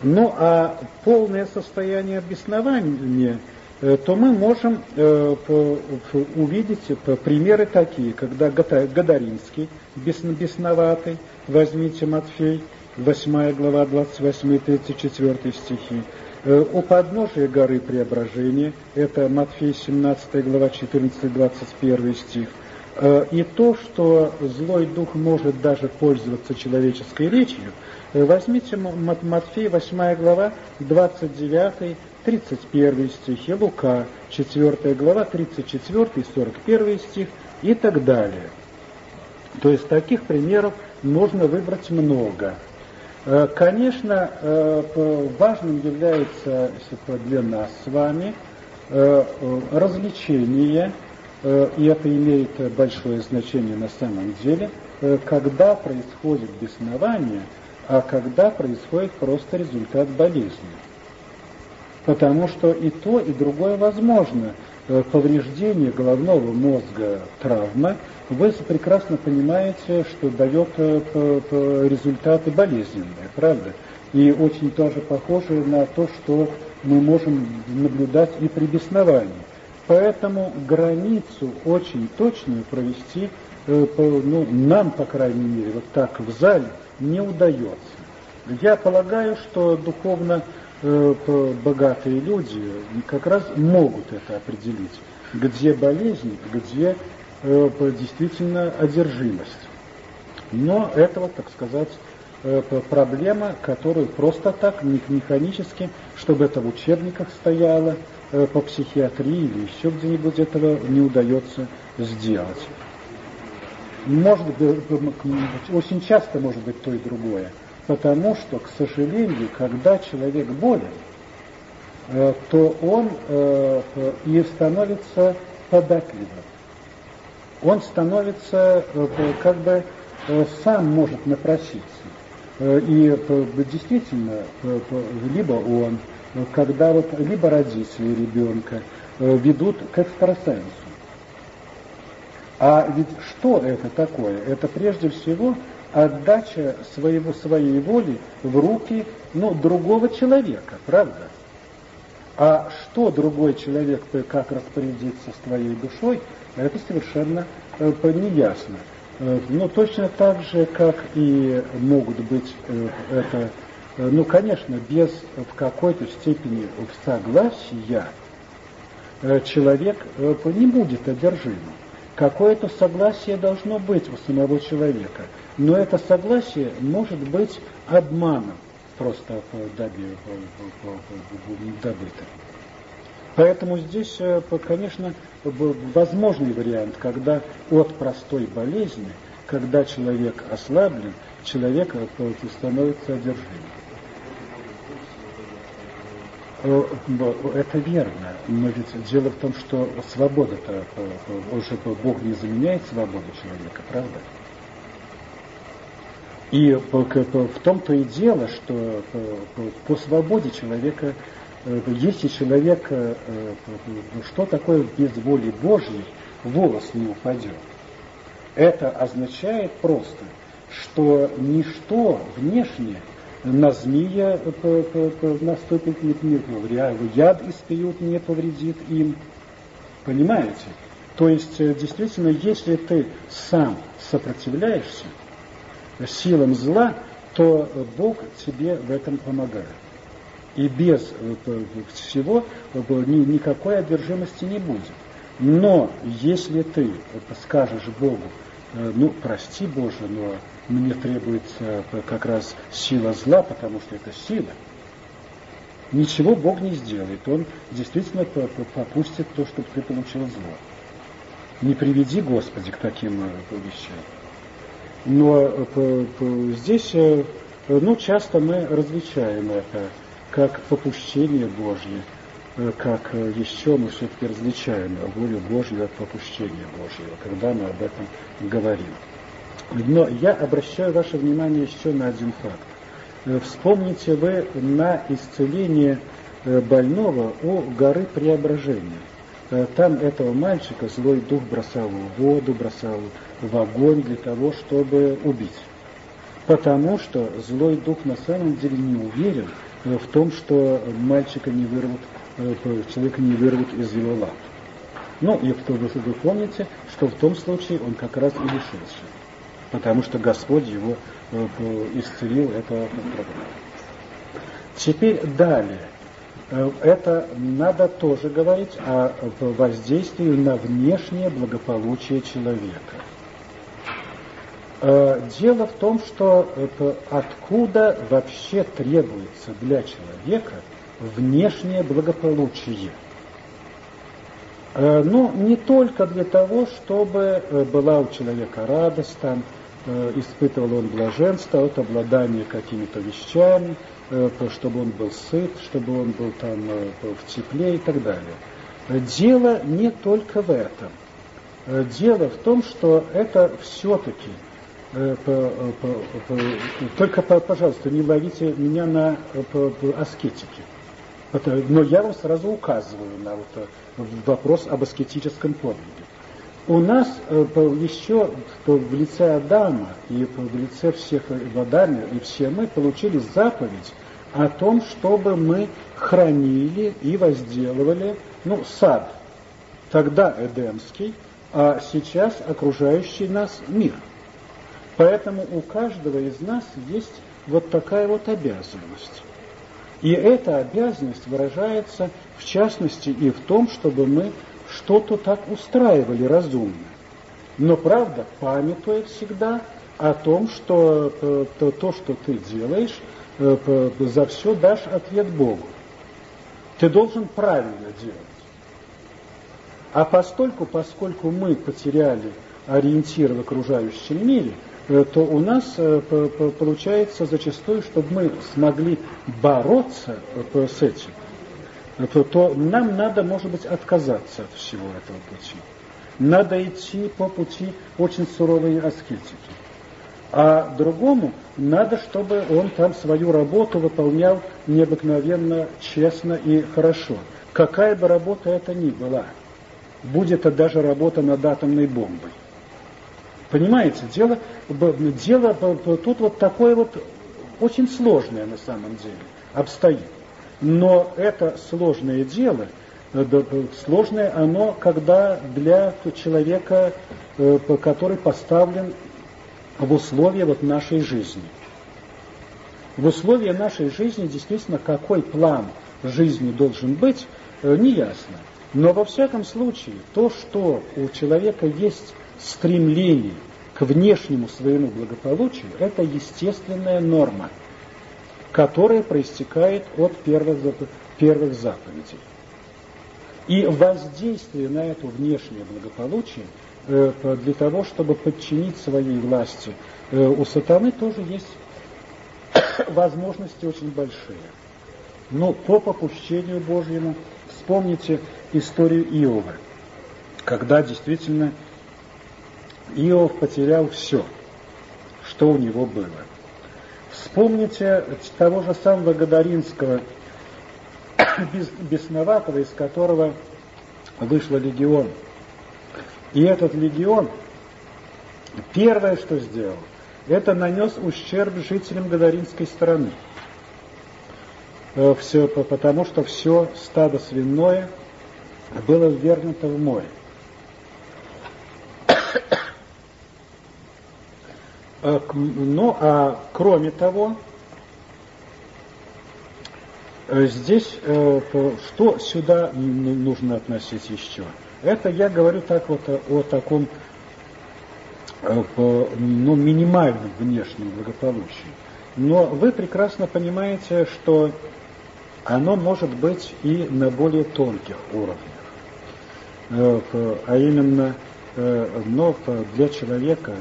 Ну а полное состояние беснования Э, то мы можем э, увидеть примеры такие, когда Гадаринский, бесноватый, возьмите Матфей, 8 глава, 28-34 стихи, э, у подножия горы Преображения, это Матфей 17 глава 14-21 стих, и то, что злой дух может даже пользоваться человеческой речью, возьмите Матфей 8 глава 29 31 стих, и Лука, 4 глава, 34, 41 стих и так далее. То есть таких примеров можно выбрать много. Э, конечно, э, важным является для нас с вами э, развлечение, и это имеет большое значение на самом деле, когда происходит беснование, а когда происходит просто результат болезни потому что и то, и другое возможно. Э, повреждение головного мозга, травма, вы прекрасно понимаете, что дает э, результаты болезненные, правда? И очень тоже похоже на то, что мы можем наблюдать и при бесновании. Поэтому границу очень точную провести, э, ну, нам, по крайней мере, вот так в зале не удается. Я полагаю, что духовно Э, богатые люди как раз могут это определить, где болезнь, где э, действительно одержимость. Но это вот, так сказать, проблема, которую просто так, механически, чтобы это в учебниках стояло по психиатрии или еще где-нибудь этого не удается сделать. Может быть, очень часто может быть то и другое. Потому что, к сожалению, когда человек болен, э, то он э, и становится податливым. Он становится, э, как бы, сам может напроситься. И действительно, либо он, когда вот либо родители ребенка ведут к экстрасенсу. А ведь что это такое? Это прежде всего отдача своего, своей воли в руки ну, другого человека, правда? А что другой человек, как распорядиться с твоей душой, это совершенно э, неясно. Э, но точно так же, как и могут быть э, это, э, ну, конечно, без в какой-то степени согласия, э, человек э, не будет одержимым. Какое-то согласие должно быть у самого человека – но это согласие может быть обманом просто добыто. Поэтому здесь, э, конечно, возможный вариант, когда от простой болезни, когда человек ослаблен, человек становится одержимым. Э, это верно, но ведь дело в том, что свобода-то, уже Бог не заменяет свободу человека, правда? И в том-то и дело, что по свободе человека, э, если человек, э, что такое без воли Божьей, волос не упадет. Это означает просто, что ничто внешнее на змея наступит не, не яд испьют, не повредит им. Понимаете? То есть, э, действительно, если ты сам сопротивляешься силам зла, то Бог тебе в этом помогает. И без э, всего э, никакой одержимости не будет. Но если ты скажешь Богу, ну, прости Боже, но мне требуется как раз сила зла, потому что это сила. Ничего Бог не сделает. Он действительно попустит то, чтобы ты получил зло. Не приведи, Господи, к таким э, вещам. Но э, здесь, э, ну, часто мы различаем это как попущение Божье, как еще мы все-таки различаем волю Божью от попущения Божьего, когда мы об этом говорим. Но я обращаю ваше внимание еще на один факт. Э, вспомните вы на исцеление э, больного у горы Преображения. Э, там этого мальчика злой дух бросал в воду, бросал в огонь для того, чтобы убить. Потому что злой дух на самом деле не уверен в том, что мальчика не вырвут, человека не вырвут из его лап. Ну, и вы, вы помните, что в том случае он как раз и лишился потому что Господь его э, исцелил этого проблему. Теперь далее. Э, это надо тоже говорить о воздействии на внешнее благополучие человека. Э, дело в том, что откуда вообще требуется для человека внешнее благополучие. Ну, не только для того, чтобы была у человека радость, там, испытывал он блаженство от обладания какими-то вещами, э, чтобы он был сыт, чтобы он был там э, в тепле и так далее. Дело не только в этом. Дело в том, что это все-таки только, пожалуйста, не ловите меня на аскетике. Но я вам сразу указываю на вот вопрос об аскетическом подвиге. У нас э, еще в лице Адама и в лице всех Адама и все мы получили заповедь о том, чтобы мы хранили и возделывали ну, сад, тогда Эдемский, а сейчас окружающий нас мир. Поэтому у каждого из нас есть вот такая вот обязанность. И эта обязанность выражается в частности и в том, чтобы мы что-то так устраивали разумно. Но правда, памятуя всегда о том, что э, то, то что ты делаешь, э, за все дашь ответ Богу. Ты должен правильно делать. А постольку, поскольку мы потеряли ориентир в окружающем мире, э, то у нас получается зачастую, чтобы мы смогли бороться с этим, то, то нам надо, может быть, отказаться от всего этого пути. Надо идти по пути очень суровой аскетики. А другому надо, чтобы он там свою работу выполнял необыкновенно честно и хорошо. Какая бы работа это ни была. Будет это даже работа над атомной бомбой. Понимаете, дело, дело тут вот такое вот очень сложное на самом деле обстоит. Но это сложное дело, э, сложное оно, когда для человека, э, который поставлен в условия вот нашей жизни. В условия нашей жизни действительно какой план жизни должен быть, э, не ясно. Но во всяком случае, то, что у человека есть стремление к внешнему своему благополучию, это естественная норма – которое проистекает от первых, первых заповедей. И воздействие на это внешнее благополучие для того, чтобы подчинить своей власти, у сатаны тоже есть [COUGHS] возможности очень большие. Но по попущению Божьему вспомните историю Иова, когда действительно Иов потерял все, что у него было. Вспомните того же самого Гадаринского, [COUGHS] бесноватого, из которого вышел легион. И этот легион первое, что сделал, это нанес ущерб жителям Гадаринской страны. Э, все, потому что все стадо свиное было ввергнуто в море. Ну, а кроме того, э, здесь что сюда нужно относить еще? Это я говорю так вот о таком ну, минимальном внешнем благополучии. Но вы прекрасно понимаете, что оно может быть и на более тонких уровнях. Э, а именно, э, но для человека,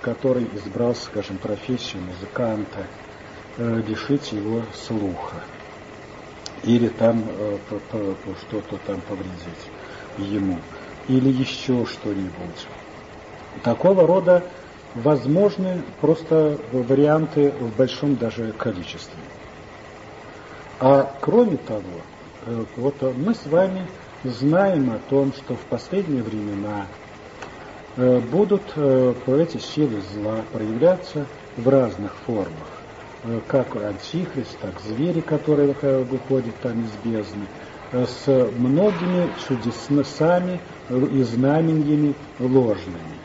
который избрал, скажем, профессию музыканта, э, лишить его слуха или там что-то там повредить ему, или еще что-нибудь. Такого рода возможны просто варианты в большом даже количестве. А кроме того, э, вот мы с вами знаем о том, что в последние времена э, будут э, эти силы зла проявляться в разных формах, как антихрист, так звери, которые выходят там из бездны, с многими чудесами и знамениями ложными.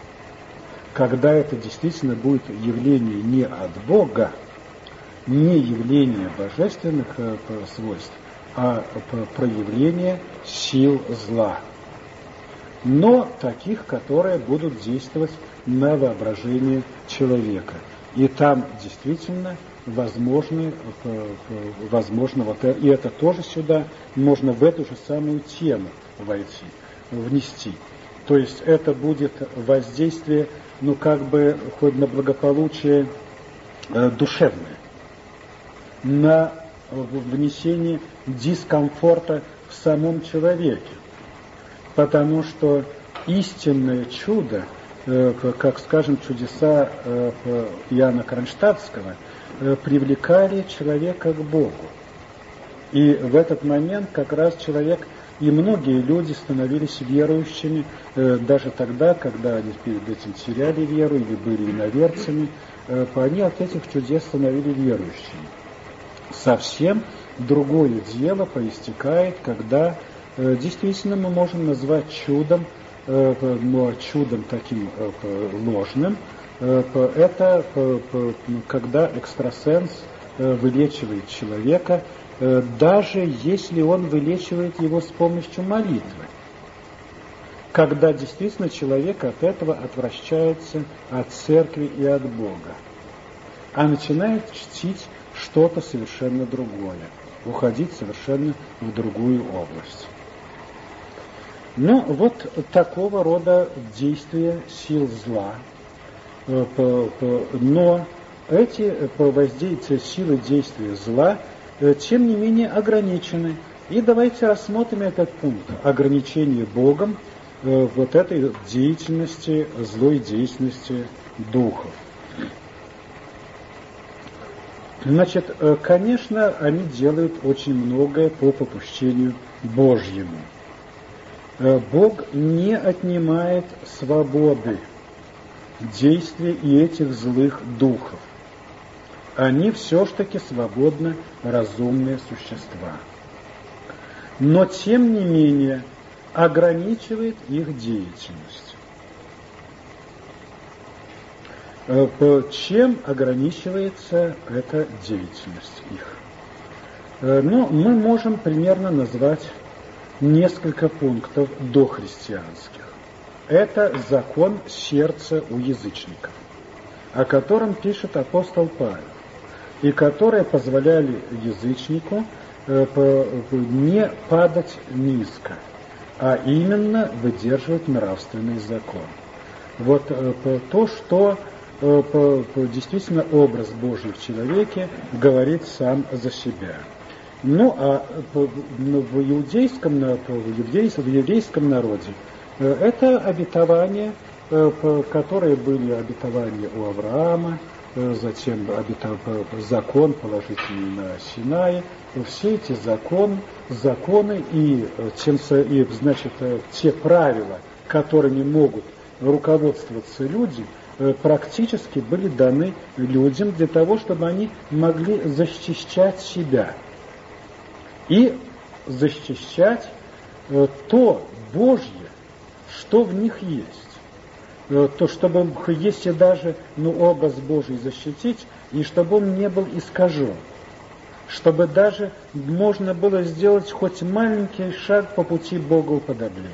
Когда это действительно будет явление не от Бога, не явление божественных э, свойств, а проявление сил зла. Но таких, которые будут действовать на воображение человека. И там действительно возможны, э, возможно, вот, и это тоже сюда можно в эту же самую тему войти, внести. То есть это будет воздействие, ну как бы хоть на благополучие э, душевное на внесение дискомфорта в самом человеке. Потому что истинное чудо, э, как, скажем, чудеса э, Иоанна Кронштадтского, э, привлекали человека к Богу. И в этот момент как раз человек и многие люди становились верующими даже тогда, когда они перед этим теряли веру или были иноверцами, они от этих чудес становились верующими совсем другое дело поистекает, когда э, действительно мы можем назвать чудом, э, но чудом таким э, ложным, э, это э, когда экстрасенс э, вылечивает человека, э, даже если он вылечивает его с помощью молитвы. Когда действительно человек от этого отвращается от церкви и от Бога, а начинает чтить что-то совершенно другое, уходить совершенно в другую область. Ну, вот такого рода действия сил зла. Э, но эти э, воздействия силы действия зла, э, тем не менее, ограничены. И давайте рассмотрим этот пункт. Ограничение Богом вот этой деятельности, злой деятельности духов. Значит, конечно, они делают очень многое по попущению Божьему. Э, Бог не отнимает свободы действия и этих злых духов. Они все-таки свободно разумные существа. Но, тем не менее, ограничивает их деятельность. Э, чем ограничивается эта деятельность их? Э, ну, мы можем примерно назвать несколько пунктов дохристианских. Это закон сердца у язычников, о котором пишет апостол Павел, и которые позволяли язычнику э, не падать низко, а именно выдерживать нравственный закон. Вот э, то, что э, действительно образ Божий в человеке говорит сам за себя. Ну, а ну, в иудейском, в еврейском народе э, это обетование, которые были обетования у Авраама, затем обетов... закон положительный на Синае, все эти законы, законы и, тем, и значит, те правила, которыми могут руководствоваться люди, э, практически были даны людям для того, чтобы они могли защищать себя и защищать э, то Божье, что в них есть. Э, то, чтобы, если даже ну, образ Божий защитить, и чтобы он не был искажен, чтобы даже можно было сделать хоть маленький шаг по пути Богоуподобления.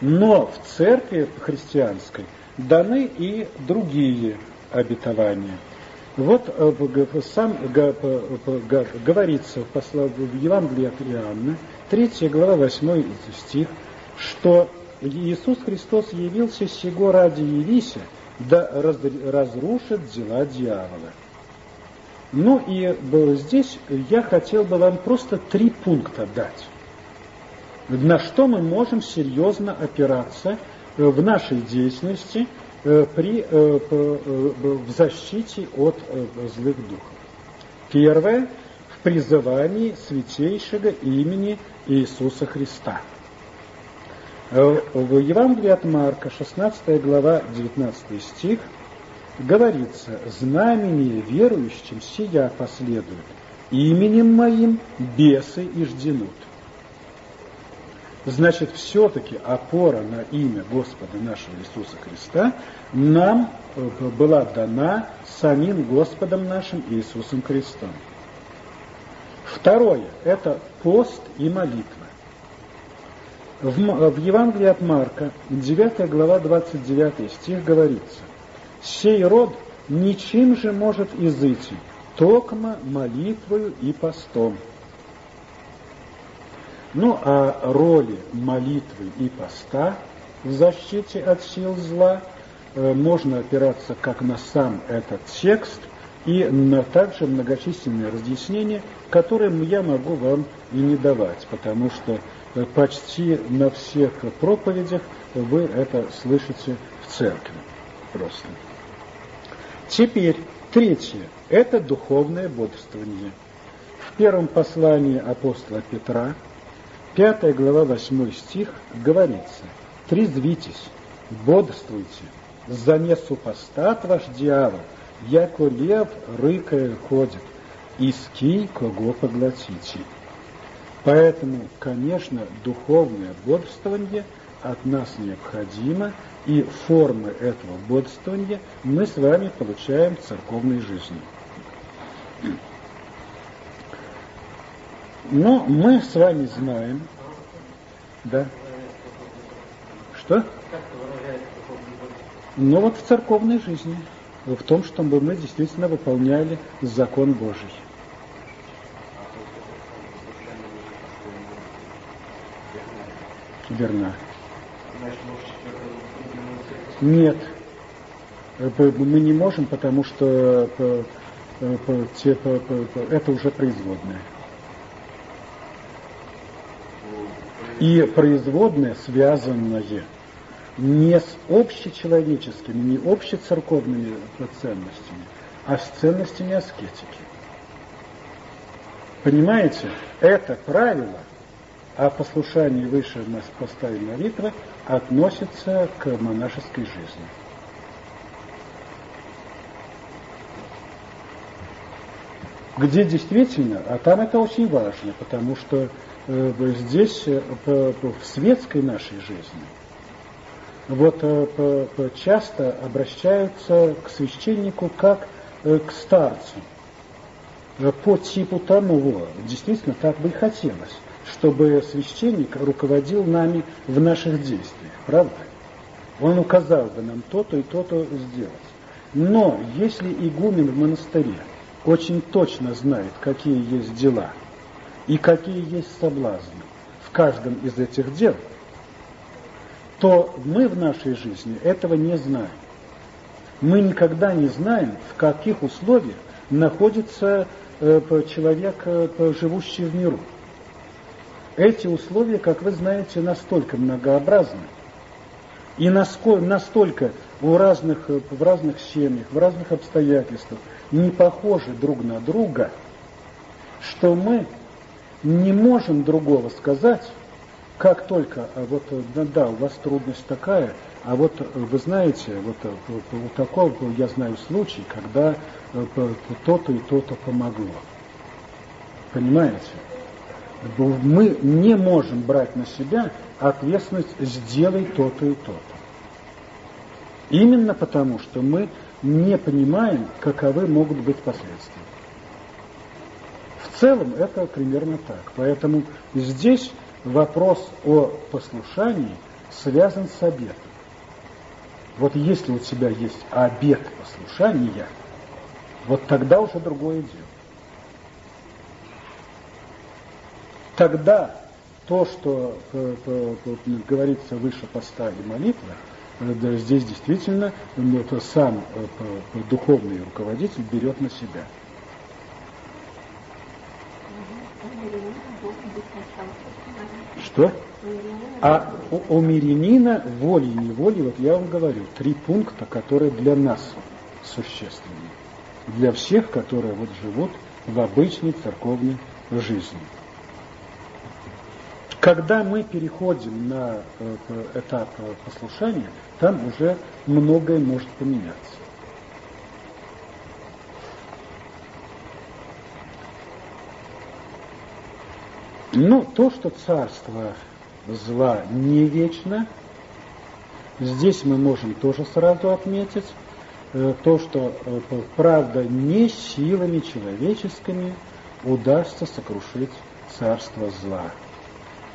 Но в церкви христианской даны и другие обетования. Вот сам говорится в Евангелии от Иоанна, 3 глава, 8 стих, что Иисус Христос явился сего ради явися, да разрушит дела дьявола. Ну и здесь я хотел бы вам просто три пункта дать на что мы можем серьезно опираться э, в нашей деятельности при, э, в защите от злых духов. Первое – в призывании святейшего имени Иисуса Христа. В Евангелии от Марка, 16 глава, 19 стих, говорится, «Знамение верующим сия последует, именем моим бесы и жденут». Значит, все-таки опора на имя Господа нашего Иисуса Христа нам э, была дана самим Господом нашим Иисусом Христом. Второе – это пост и молитва. В, в Евангелии от Марка, 9 глава, 29 стих говорится, «Сей род ничем же может изыти, токмо молитвою и постом». Ну, а роли молитвы и поста в защите от сил зла э, можно опираться как на сам этот текст и на также многочисленные разъяснения, которые я могу вам и не давать, потому что э, почти на всех проповедях вы это слышите в церкви просто. Теперь третье – это духовное бодрствование. В первом послании апостола Петра – 5 глава 8 стих говорится, «Трезвитесь, бодрствуйте, за не супостат ваш дьявол, яко лев рыкая ходит, иски кого поглотите». Поэтому, конечно, духовное бодрствование от нас необходимо, и формы этого бодрствования мы с вами получаем в церковной жизни. Но мы с вами знаем, да. Что? Ну вот в церковной жизни, в том, чтобы мы действительно выполняли закон Божий. Верно. Нет. Мы не можем, потому что это уже производное. И производное, связанное не с общечеловеческими, не общецерковными ценностями, а с ценностями аскетики. Понимаете, это правило о послушании выше нас поста и молитвы относится к монашеской жизни. Где действительно, а там это очень важно, потому что здесь, э, в светской нашей жизни, вот э, часто обращаются к священнику как к старцу, по типу тому, действительно так бы и хотелось, чтобы священник руководил нами в наших действиях, правда? Он указал бы нам то-то и то-то сделать. Но если игумен в монастыре очень точно знает, какие есть дела – и какие есть соблазны, в каждом из этих дел, то мы в нашей жизни этого не знаем. Мы никогда не знаем, в каких условиях находится э, человек, э, живущий в миру. Эти условия, как вы знаете, настолько многообразны и настолько в разных, в разных семьях, в разных обстоятельствах не похожи друг на друга, что мы не можем другого сказать, как только, а вот да, да, у вас трудность такая, а вот вы знаете, вот, вот такой я знаю случай, когда то-то и то-то помогло. Понимаете? мы не можем брать на себя ответственность «сделай то-то и то-то». Именно потому, что мы не понимаем, каковы могут быть последствия. В целом это примерно так. Поэтому здесь вопрос о послушании связан с обетом. Вот если у тебя есть обет послушания, вот тогда уже другое дело. тогда то, что э, э, говорится выше поста и молитва, э, здесь действительно это сам духовный руководитель берет на себя. Что? А у, у мирянина волей-неволей, вот я вам говорю, три пункта, которые для нас существенны. Для всех, которые вот живут в обычной церковной жизни. Когда мы переходим на э, этап э, послушания, там уже многое может поменяться. Ну, то, что царство зла не вечно, здесь мы можем тоже сразу отметить, э, то, что правда не силами человеческими удастся сокрушить царство зла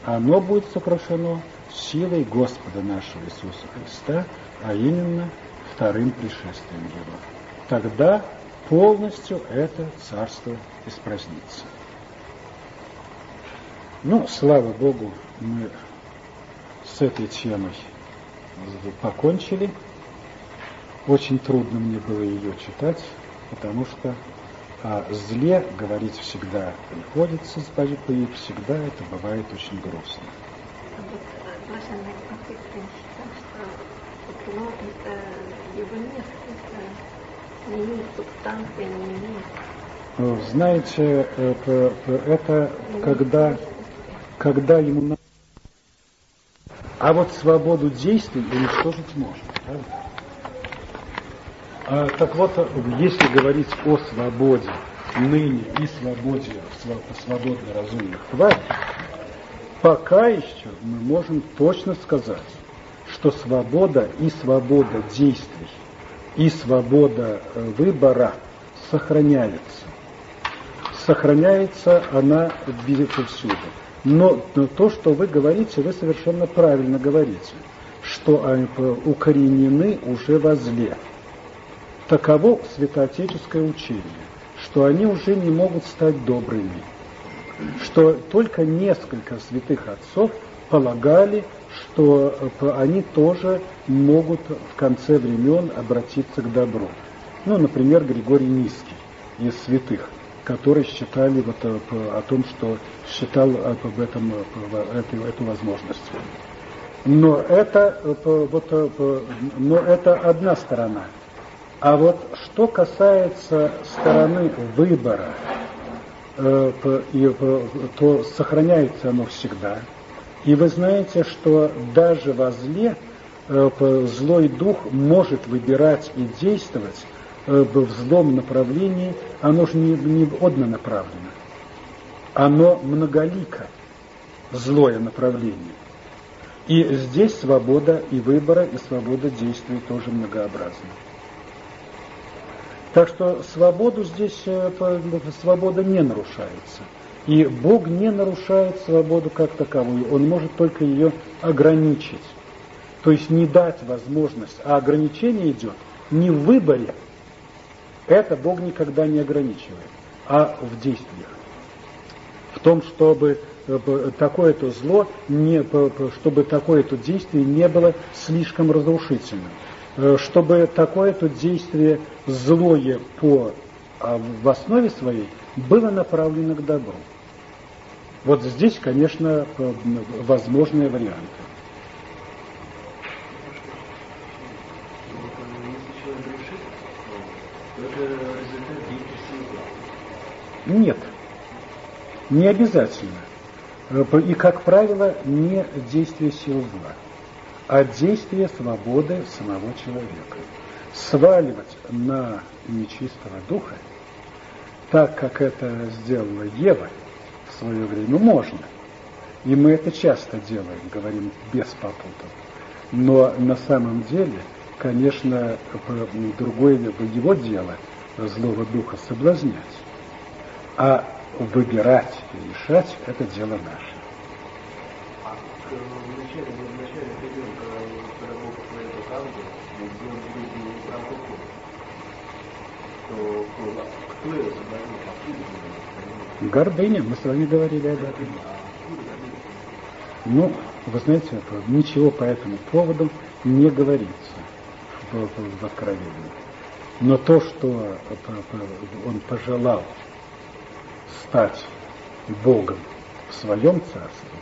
оно будет сокрушено силой Господа нашего Иисуса Христа, а именно вторым пришествием Его. Тогда полностью это царство испразднится. Ну, слава Богу, мы с этой темой покончили. Очень трудно мне было ее читать, потому что о зле говорить всегда приходится, и всегда это бывает очень грустно. Знаете, это, это когда, когда ему надо... А вот свободу действий уничтожить можно. Правда? А, так вот, если говорить о свободе ныне и свободе свободно разумных тварей, пока еще мы можем точно сказать, что свобода и свобода действий, и свобода э, выбора сохраняется. Сохраняется она везде всюду. Но, но то, что вы говорите, вы совершенно правильно говорите, что они укоренены уже во зле. Таково святоотеческое учение, что они уже не могут стать добрыми, что только несколько святых отцов полагали, что э, они тоже могут в конце времен обратиться к добру. Ну, например, Григорий Низкий из святых, который считали вот э, о том, что считал об этом, э, эту, эту возможность. Но это, вот, но это одна сторона. А вот что касается стороны выбора, э, то сохраняется оно всегда. И вы знаете, что даже во зле э, злой дух может выбирать и действовать э, в злом направлении, оно же не, не однонаправленно. Оно многолико, злое направление. И здесь свобода и выбора, и свобода действий тоже многообразны. Так что свободу здесь, э, свобода не нарушается. И Бог не нарушает свободу как таковую, Он может только ее ограничить. То есть не дать возможность, а ограничение идет не в выборе, это Бог никогда не ограничивает, а в действиях. В том, чтобы такое-то зло, не, чтобы такое-то действие не было слишком разрушительным, чтобы такое-то действие злое по, а, в основе своей было направлено к добру. Вот здесь, конечно, возможные варианты. Нет, не обязательно. И, как правило, не действие сил зла, а действие свободы самого человека. Сваливать на нечистого духа, так как это сделала Ева в свое время, можно. И мы это часто делаем, говорим без попутов. Но на самом деле, конечно, другое его дело злого духа соблазнять. А выбирать и решать – это дело наше. Гордыня, мы с вами говорили об этом. Ну, вы знаете, ничего по этому поводу не говорится в, в, в Откровении. Но то, что он пожелал стать Богом в своем царстве,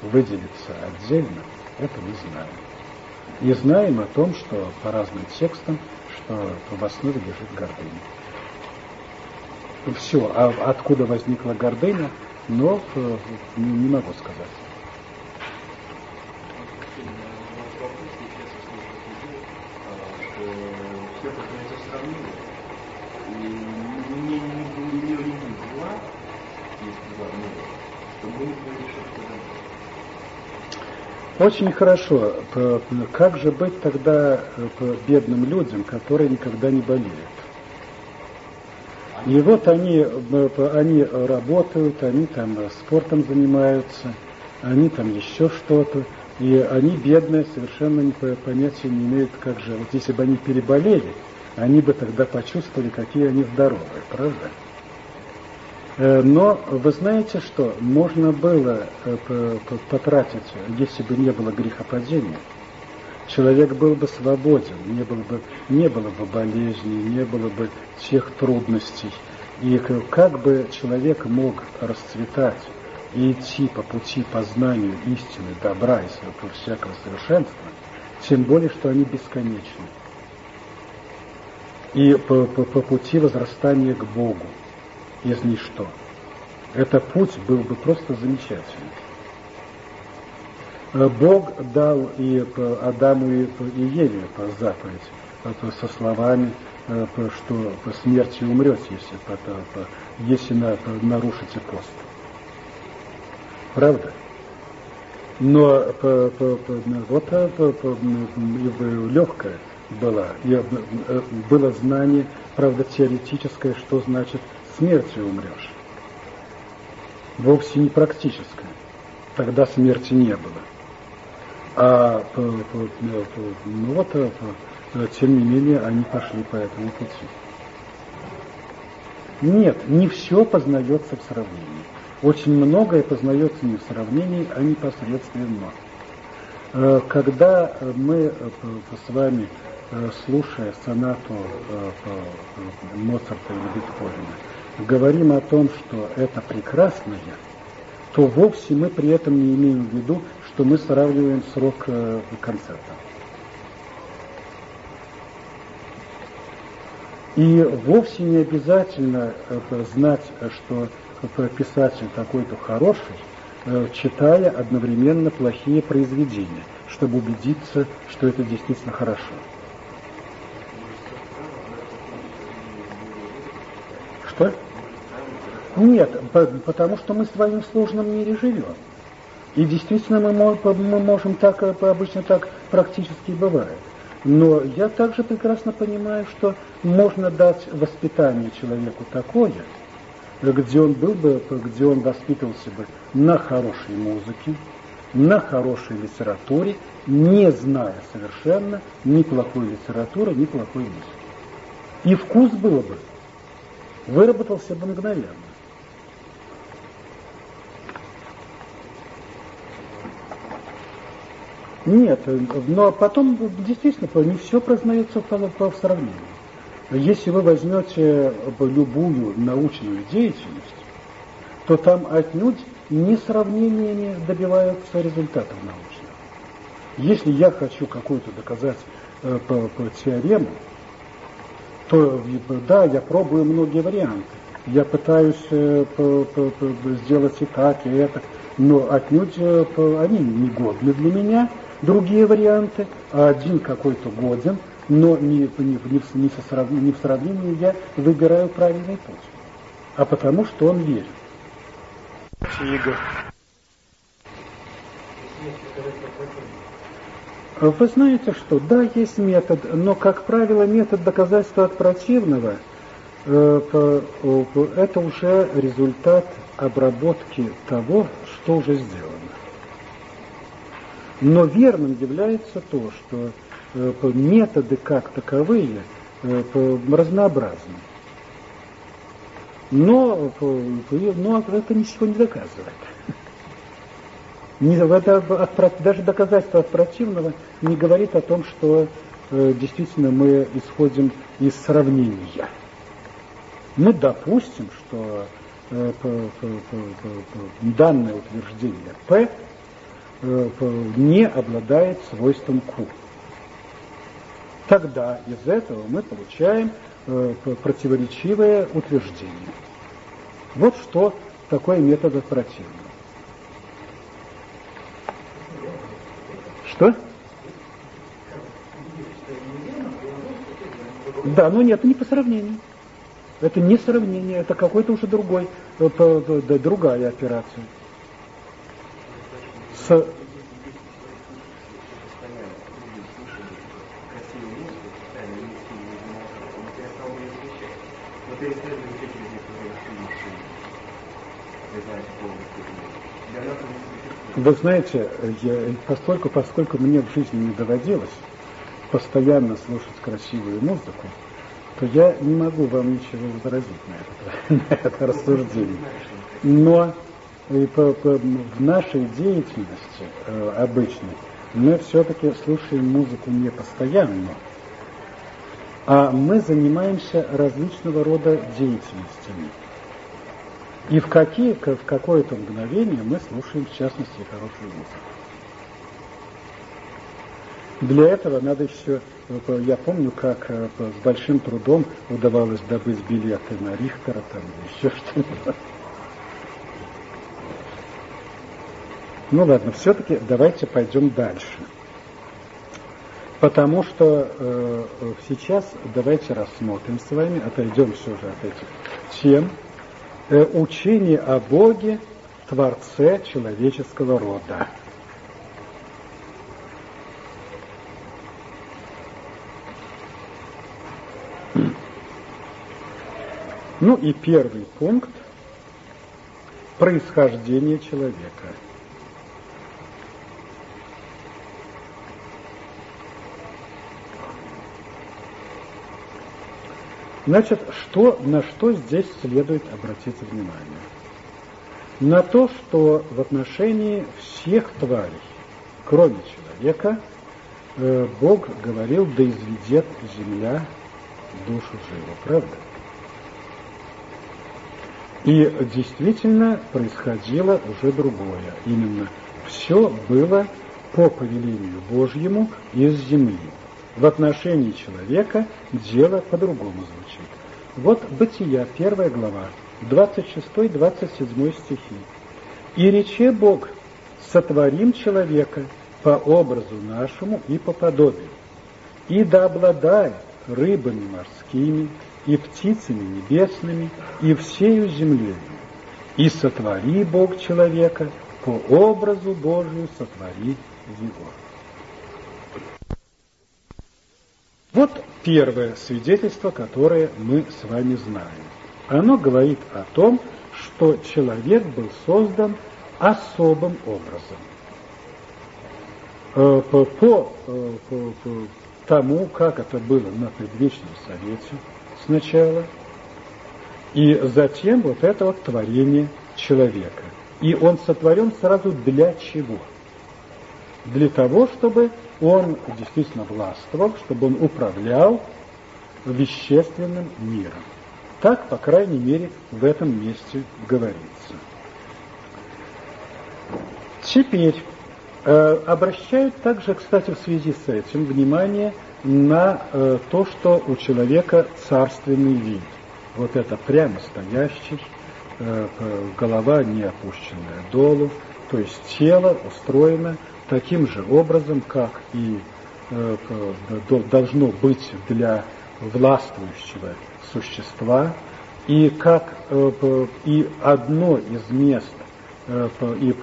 выделиться отдельно, это мы знаем. И знаем о том, что по разным текстам, что в основе лежит гордыня. Все, а откуда возникла гордыня, но э, не могу сказать. Очень хорошо. Как же быть тогда э, бедным людям, которые никогда не болеют? И вот они, э, они работают, они там спортом занимаются, они там еще что-то, и они бедные, совершенно не, понятия не имеют, как же. Вот если бы они переболели, они бы тогда почувствовали, какие они здоровые, правда? Э, но вы знаете что? Можно было э, потратить, если бы не было грехопадения, человек был бы свободен, не было бы, не было бы болезней, не было бы тех трудностей. И как бы человек мог расцветать и идти по пути познанию истины, добра и всякого совершенства, тем более, что они бесконечны. И по, по, по пути возрастания к Богу из ничто. Это путь был бы просто замечательный. Э, Бог дал и Адаму и Еве по заповедь со словами, э, что по смерти умрете, если, если нарушите пост. Правда? Но вот легкое было, было знание, правда, теоретическое, что значит смертью умрешь. Вовсе не практическое. Тогда смерти не было. А ну вот, тем не менее, они пошли по этому пути. Нет, не все познается в сравнении. Очень многое познается не в сравнении, а непосредственно. Э, когда мы с вами, э, слушая сонату э, Моцарта или Бетховена, говорим о том, что это прекрасное, то вовсе мы при этом не имеем в виду, что мы сравниваем срок э, концерта. И вовсе не обязательно э, знать, что писатель такой-то хороший, э, читая одновременно плохие произведения, чтобы убедиться, что это действительно хорошо. Что? Нет, потому что мы в своем сложном мире живем. И действительно мы можем так, обычно так практически бывает. Но я также прекрасно понимаю, что можно дать воспитание человеку такое, где он был бы, где он воспитывался бы на хорошей музыке, на хорошей литературе, не зная совершенно ни плохой литературы, ни плохой музыки. И вкус было бы, выработался бы мгновенно. Нет, но потом действительно не все прознается по, по сравнению. Если вы возьмете любую научную деятельность, то там отнюдь не сравнениями добиваются результатов научных. Если я хочу какую-то доказать э, по, по теорему, то да, я пробую многие варианты. Я пытаюсь э, по, по, по, сделать и так, и это, но отнюдь э, по, они не годны для меня, другие варианты, а один какой-то годен, но не, не, не, не, со сравнении, не в сравнении я выбираю правильный путь, а потому что он верит. Игорь. Вы знаете, что да, есть метод, но, как правило, метод доказательства от противного э, это уже результат обработки того, что уже сделано. Но верным является то, что э, методы как таковые э, разнообразны. Но, но это ничего не доказывает. [LAUGHS] Даже доказательство от противного не говорит о том, что э, действительно мы исходим из сравнения. Мы допустим, что данное утверждение э, не обладает свойством Q. Тогда из этого мы получаем э, противоречивое утверждение. Вот что такое метод противного. Что? Да, но нет, это не по сравнению. Это не сравнение, это какой-то уже другой, э, другая операция. С... Вы знаете, я, поскольку, поскольку мне в жизни не доводилось постоянно слушать красивую музыку, то я не могу вам ничего возразить на это, [LAUGHS] на это рассуждение. Но и по, по, в нашей деятельности э, обычной мы все-таки слушаем музыку не постоянно, а мы занимаемся различного рода деятельностями. И в, какие, в какое-то мгновение мы слушаем, в частности, хорошую музыку. Для этого надо еще, я помню, как э, с большим трудом удавалось добыть билеты на Рихтера там еще что-нибудь. Ну ладно, все-таки давайте пойдем дальше. Потому что э, сейчас давайте рассмотрим с вами, отойдем все же от этих тем, Э, учение о Боге, Творце человеческого рода. Ну и первый пункт – происхождение человека – Значит, что, на что здесь следует обратить внимание? На то, что в отношении всех тварей, кроме человека, э, Бог говорил, да изведет земля душу живу, правда? И действительно происходило уже другое. Именно все было по повелению Божьему из земли в отношении человека дело по-другому звучит. Вот Бытия, первая глава, 26-27 стихи. «И рече Бог, сотворим человека по образу нашему и по подобию, и да обладает рыбами морскими, и птицами небесными, и всею землею. И сотвори Бог человека, по образу Божию сотвори его». Вот первое свидетельство, которое мы с вами знаем. Оно говорит о том, что человек был создан особым образом. Э, по, по, э, по, по тому, как это было на предвечном совете сначала, и затем вот это вот творение человека. И он сотворен сразу для чего? для того, чтобы он действительно властвовал, чтобы он управлял вещественным миром. Так, по крайней мере, в этом месте говорится. Теперь э, обращают также, кстати, в связи с этим внимание на э, то, что у человека царственный вид. Вот это прямо стоящий, э, голова не опущенная долу, то есть тело устроено таким же образом, как и э, должно быть для властвующего существа, и как э, и одно из мест э, и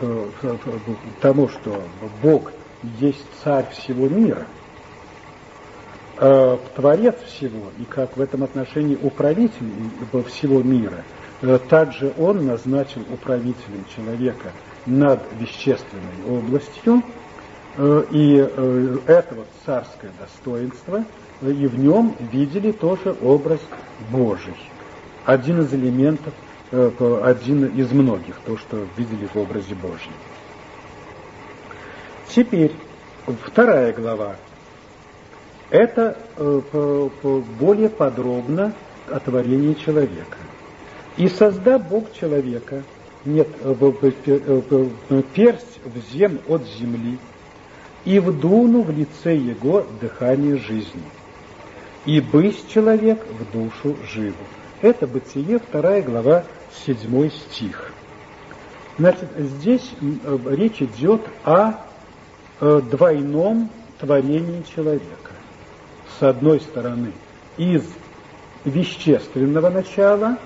тому, что Бог есть царь всего мира, творец всего, и как в этом отношении управитель всего мира, также он назначил управителем человека над вещественной областью, Э, и э, это вот царское достоинство, э, и в нем видели тоже образ Божий. Один из элементов, один из многих, то, что видели в образе Божьем. Теперь, вторая глава. Это более подробно о творении человека. «И созда Бог человека, нет, персть в зем от земли, и вдуну в лице его дыхание жизни. И быть человек в душу живу. Это Бытие, вторая глава, седьмой стих. Значит, здесь э, речь идет о э, двойном творении человека. С одной стороны, из вещественного начала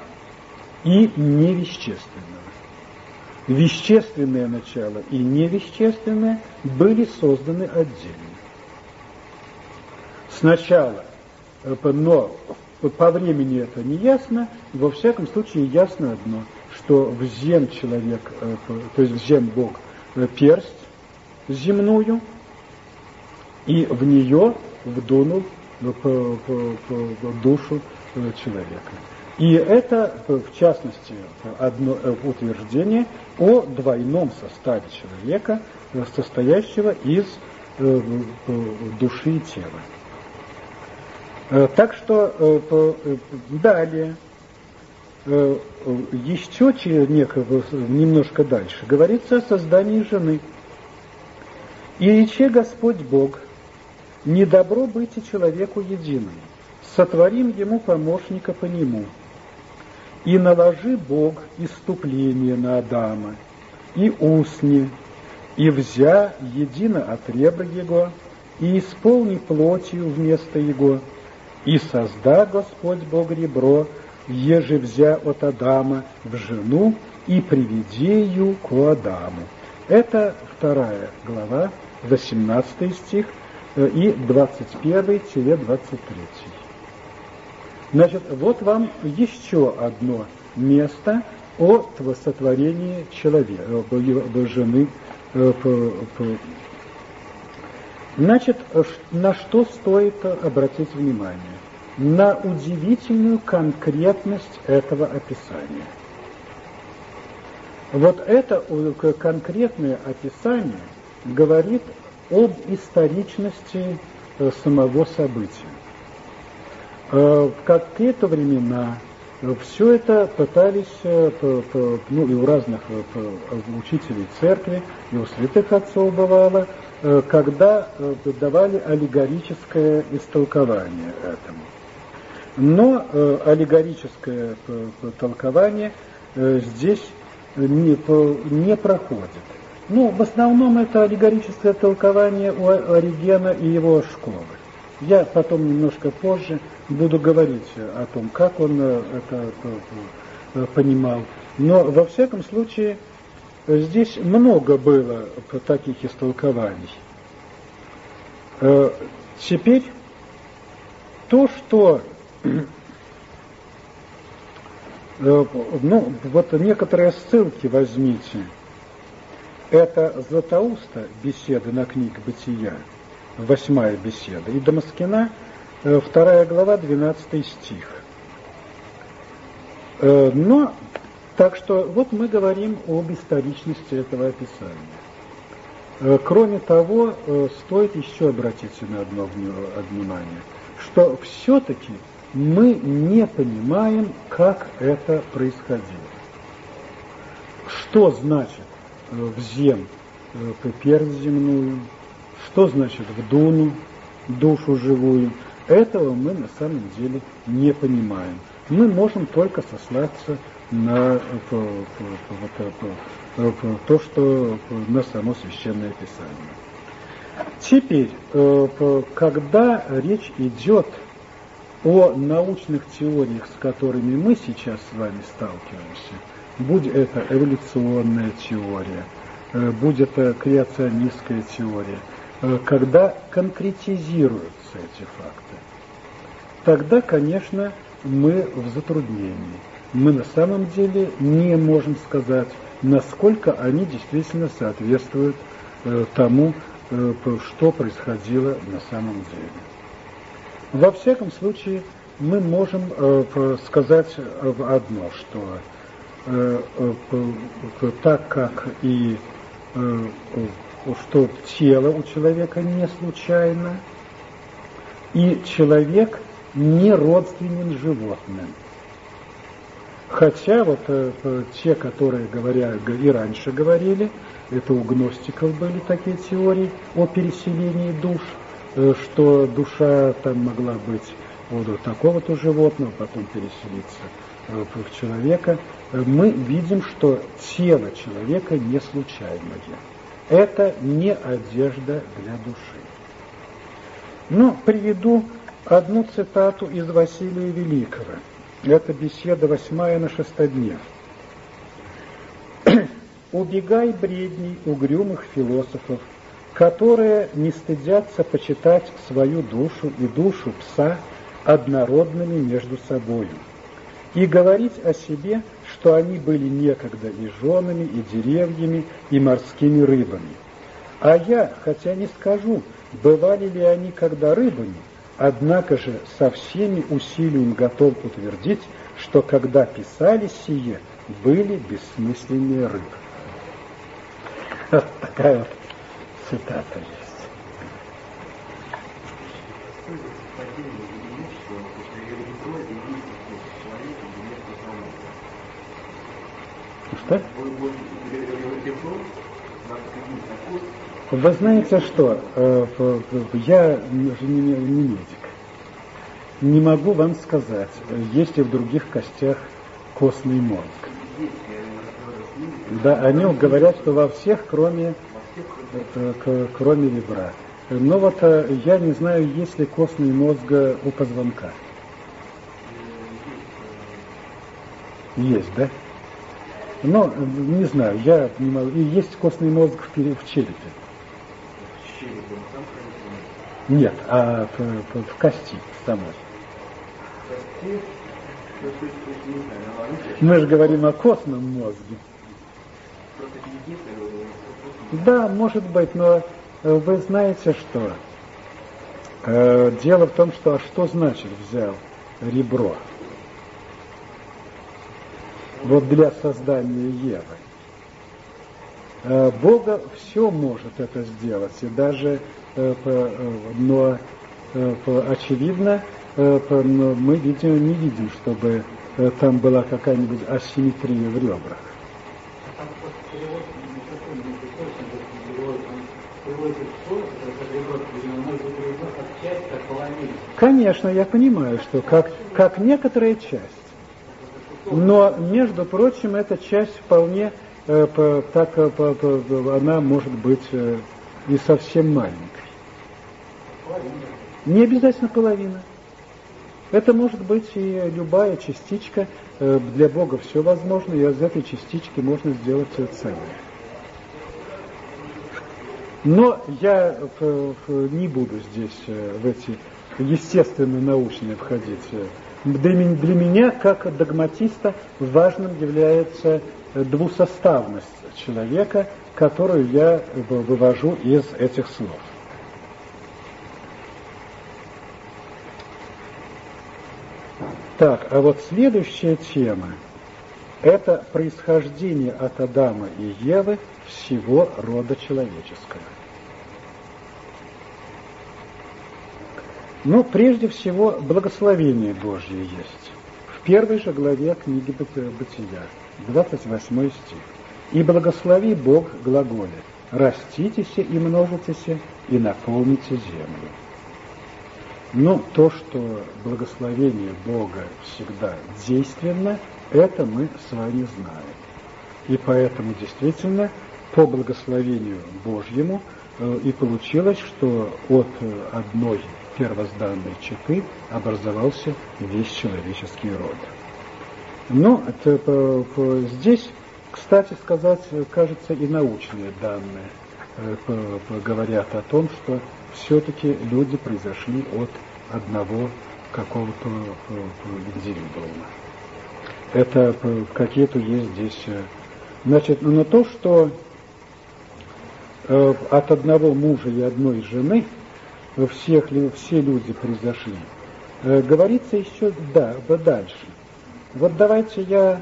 и невещественного вещественное начало и невещественное были созданы отдельно. Сначала, э, но по времени это не ясно, во всяком случае ясно одно, что взем человек, э, то есть взем Бог э, персть земную, и в нее вдунул душу человека. И это, в частности, одно утверждение о двойном составе человека, состоящего из э, души и тела. Э, так что э, далее, еще немножко дальше, говорится о создании жены. «И рече Господь Бог, не добро быть и человеку единым, сотворим ему помощника по нему» И наложи Бог иступление на Адама, и усни, и взя едино от ребра его, и исполни плотью вместо его, и созда Господь Бог ребро, еже взя от Адама в жену, и приведи ее к Адаму. Это вторая глава, 18 стих э, и 21-23. Значит, вот вам еще одно место о сотворении человека, э, жены. Э, Значит, на что стоит обратить внимание? На удивительную конкретность этого описания. Вот это конкретное описание говорит об историчности э, самого события. Э, в какие-то времена э, все это пытались, э, ну и у разных учителей церкви, и у святых отцов бывало, когда давали аллегорическое истолкование этому. Но аллегорическое толкование здесь не, не проходит. Ну, в основном это аллегорическое толкование у Оригена и его школы. Я потом немножко позже буду говорить о том, как он э, это э, понимал. Но во всяком случае здесь много было таких истолкований. Э, теперь то, что ну, вот некоторые ссылки возьмите. Это Златоуста беседы на книг «Бытия», восьмая беседа, и Дамаскина, вторая глава, двенадцатый стих. Э, но, так что, вот мы говорим об историчности этого описания. Э, кроме того, э, стоит еще обратить на одно внимание, что все-таки мы не понимаем, как это происходило. Что значит в зем персть земную, что значит в дуну, душу живую, этого мы на самом деле не понимаем. Мы можем только сослаться на то, что на само священное писание. Теперь, э, когда речь идет о научных теориях, с которыми мы сейчас с вами сталкиваемся, будь это эволюционная теория, э, будь это креационистская теория, э, когда конкретизируются эти факты, тогда, конечно, мы в затруднении. Мы на самом деле не можем сказать, насколько они действительно соответствуют э, тому, э, что происходило на самом деле. Во всяком случае, мы можем э, сказать одно, что так как и что тело у человека не случайно, и человек не родственен животным. Хотя вот э, э, те, которые говоря, и раньше говорили, это у гностиков были такие теории о переселении душ, э, что душа там могла быть вот такого-то животного, потом переселиться э, в человека. Мы видим, что тело человека не случайное. Это не одежда для души. Но приведу одну цитату из Василия Великого – это беседа восьмая на шестоднев. [CLEARS THROAT] «Убегай бредней угрюмых философов, которые не стыдятся почитать свою душу и душу пса однородными между собою, и говорить о себе, что они были некогда и женами, и деревьями, и морскими рыбами. А я, хотя не скажу, бывали ли они когда рыбами, Однако же со всеми усилиями готов утвердить, что когда писали сие, были бессмысленные рыбы. Вот такая вот цитата есть. Что? Вы знаете что, э, я же не, медик. Не могу вам сказать, есть ли в других костях костный мозг. Да, они говорят, что во всех, кроме, э, кроме ребра. Но вот э, я не знаю, есть ли костный мозг у позвонка. Есть, да? Но не знаю, я не могу. И есть костный мозг в, в черепе. Нет, а в, в, в кости самой. Мы же говорим о костном мозге. Да, может быть, но э, вы знаете что? Э, дело в том, что а что значит взял ребро? Вот для создания Евы. Э, Бога все может это сделать, и даже, но очевидно, мы видим, не видим, чтобы там была какая-нибудь асимметрия в ребрах. Конечно, я понимаю, что как, как некоторая часть. Но, между прочим, эта часть вполне Э, так э, она может быть э, и совсем маленькой. Не обязательно половина. Это может быть и любая частичка. Для Бога все возможно, и из этой частички можно сделать все целое. Но я не буду здесь в эти естественно научные входить. Для меня, как догматиста, важным является двусоставность человека, которую я вывожу из этих слов. Так, а вот следующая тема Это происхождение от Адама и Евы всего рода человеческого. Но прежде всего благословение Божье есть. В первой же главе книги Бытия, 28 стих. «И благослови Бог глаголе, раститесь и множитесь, и наполните землю». Но то, что благословение Бога всегда действенно, это мы с вами знаем. И поэтому действительно по благословению Божьему э, и получилось, что от одной первозданной четы образовался весь человеческий род. Но это, по, по, здесь, кстати сказать, кажется, и научные данные э, говорят о том, что все-таки люди произошли от одного какого-то индивидуума. Это какие-то есть здесь... Э, значит, но то, что э, от одного мужа и одной жены – всех, все люди произошли, э, говорится еще да, дальше. Вот давайте я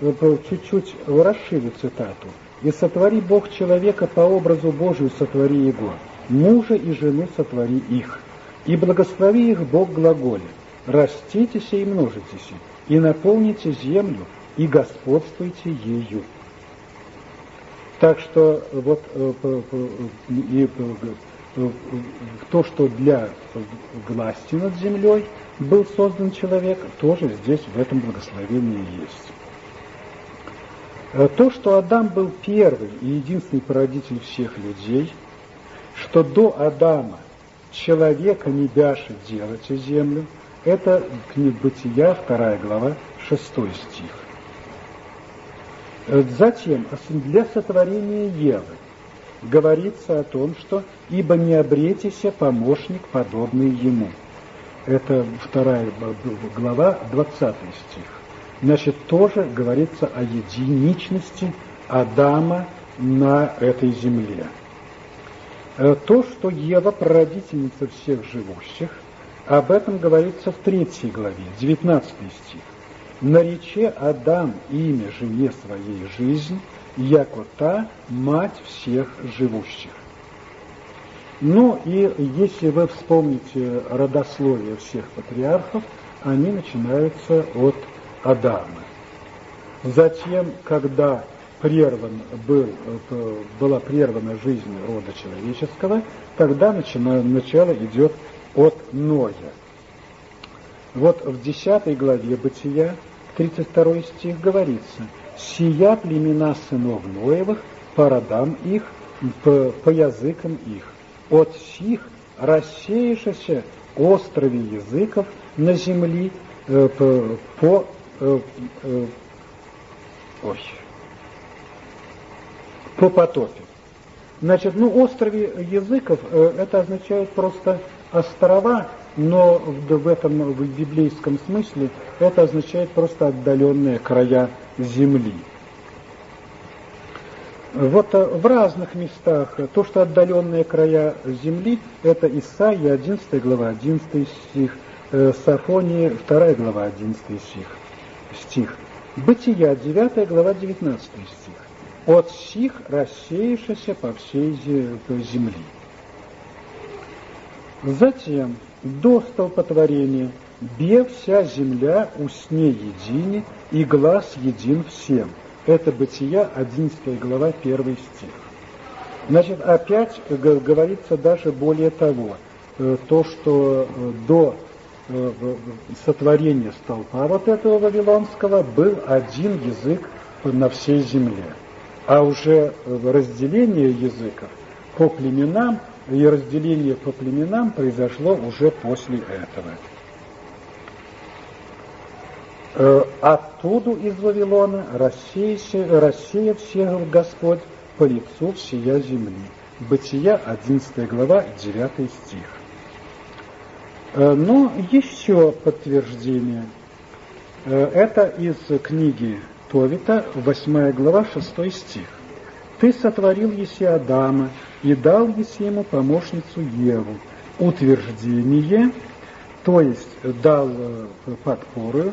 э, чуть-чуть расширю цитату. «И сотвори Бог человека по образу Божию, сотвори его, мужа и жены сотвори их, и благослови их Бог глаголе, раститесь и множитесь, и наполните землю, и господствуйте ею». Так что вот э, и то, что для власти над землей был создан человек, тоже здесь в этом благословении есть. Э, то, что Адам был первый и единственный породитель всех людей, что до Адама человека не бяшет делать землю, это книга Бытия, вторая глава, шестой стих. Э, затем, для сотворения Евы говорится о том, что «ибо не обретися помощник, подобный ему». Это вторая глава, 20 стих. Значит, тоже говорится о единичности Адама на этой земле. Э, то, что Ева прародительница всех живущих, об этом говорится в третьей главе, 19 стих. «Нарече Адам имя жене своей жизнь, яко та мать всех живущих. Ну и если вы вспомните родословие всех патриархов, они начинаются от Адама. Затем, когда прерван был, была прервана жизнь рода человеческого, тогда начало, начало идет от Ноя. Вот в 10 главе Бытия, 32 стих говорится – сия племена сынов Ноевых по родам их, по, по языкам их. От сих рассеявшихся острове языков на земли э, по, по э, э, ой, по потопе. Значит, ну, острове языков, э, это означает просто острова, но в, в этом в библейском смысле это означает просто отдаленные края земли. Вот э, в разных местах то, что отдаленные края земли, это Исаия, 11 глава, 11 стих, э, Сафония, 2 глава, 11 стих. стих. Бытия, 9 глава, 19 стих. От сих рассеявшихся по всей земли. Затем, до столпотворения, бе вся земля усне едине, и глаз един всем. Это Бытия, 11 глава, 1 стих. Значит, опять говорится даже более того, э, то, что э, до э, сотворения столпа вот этого Вавилонского был один язык на всей земле. А уже разделение языков по племенам и разделение по племенам произошло уже после этого. Э, оттуда из Вавилона рассея всех Господь по лицу всея земли. Бытия, 11 глава, 9 стих. Э, но еще подтверждение. Э, это из книги Товита, 8 глава, 6 стих. «Ты сотворил Еси Адама и дал Еси ему помощницу Еву». Утверждение, то есть дал подпору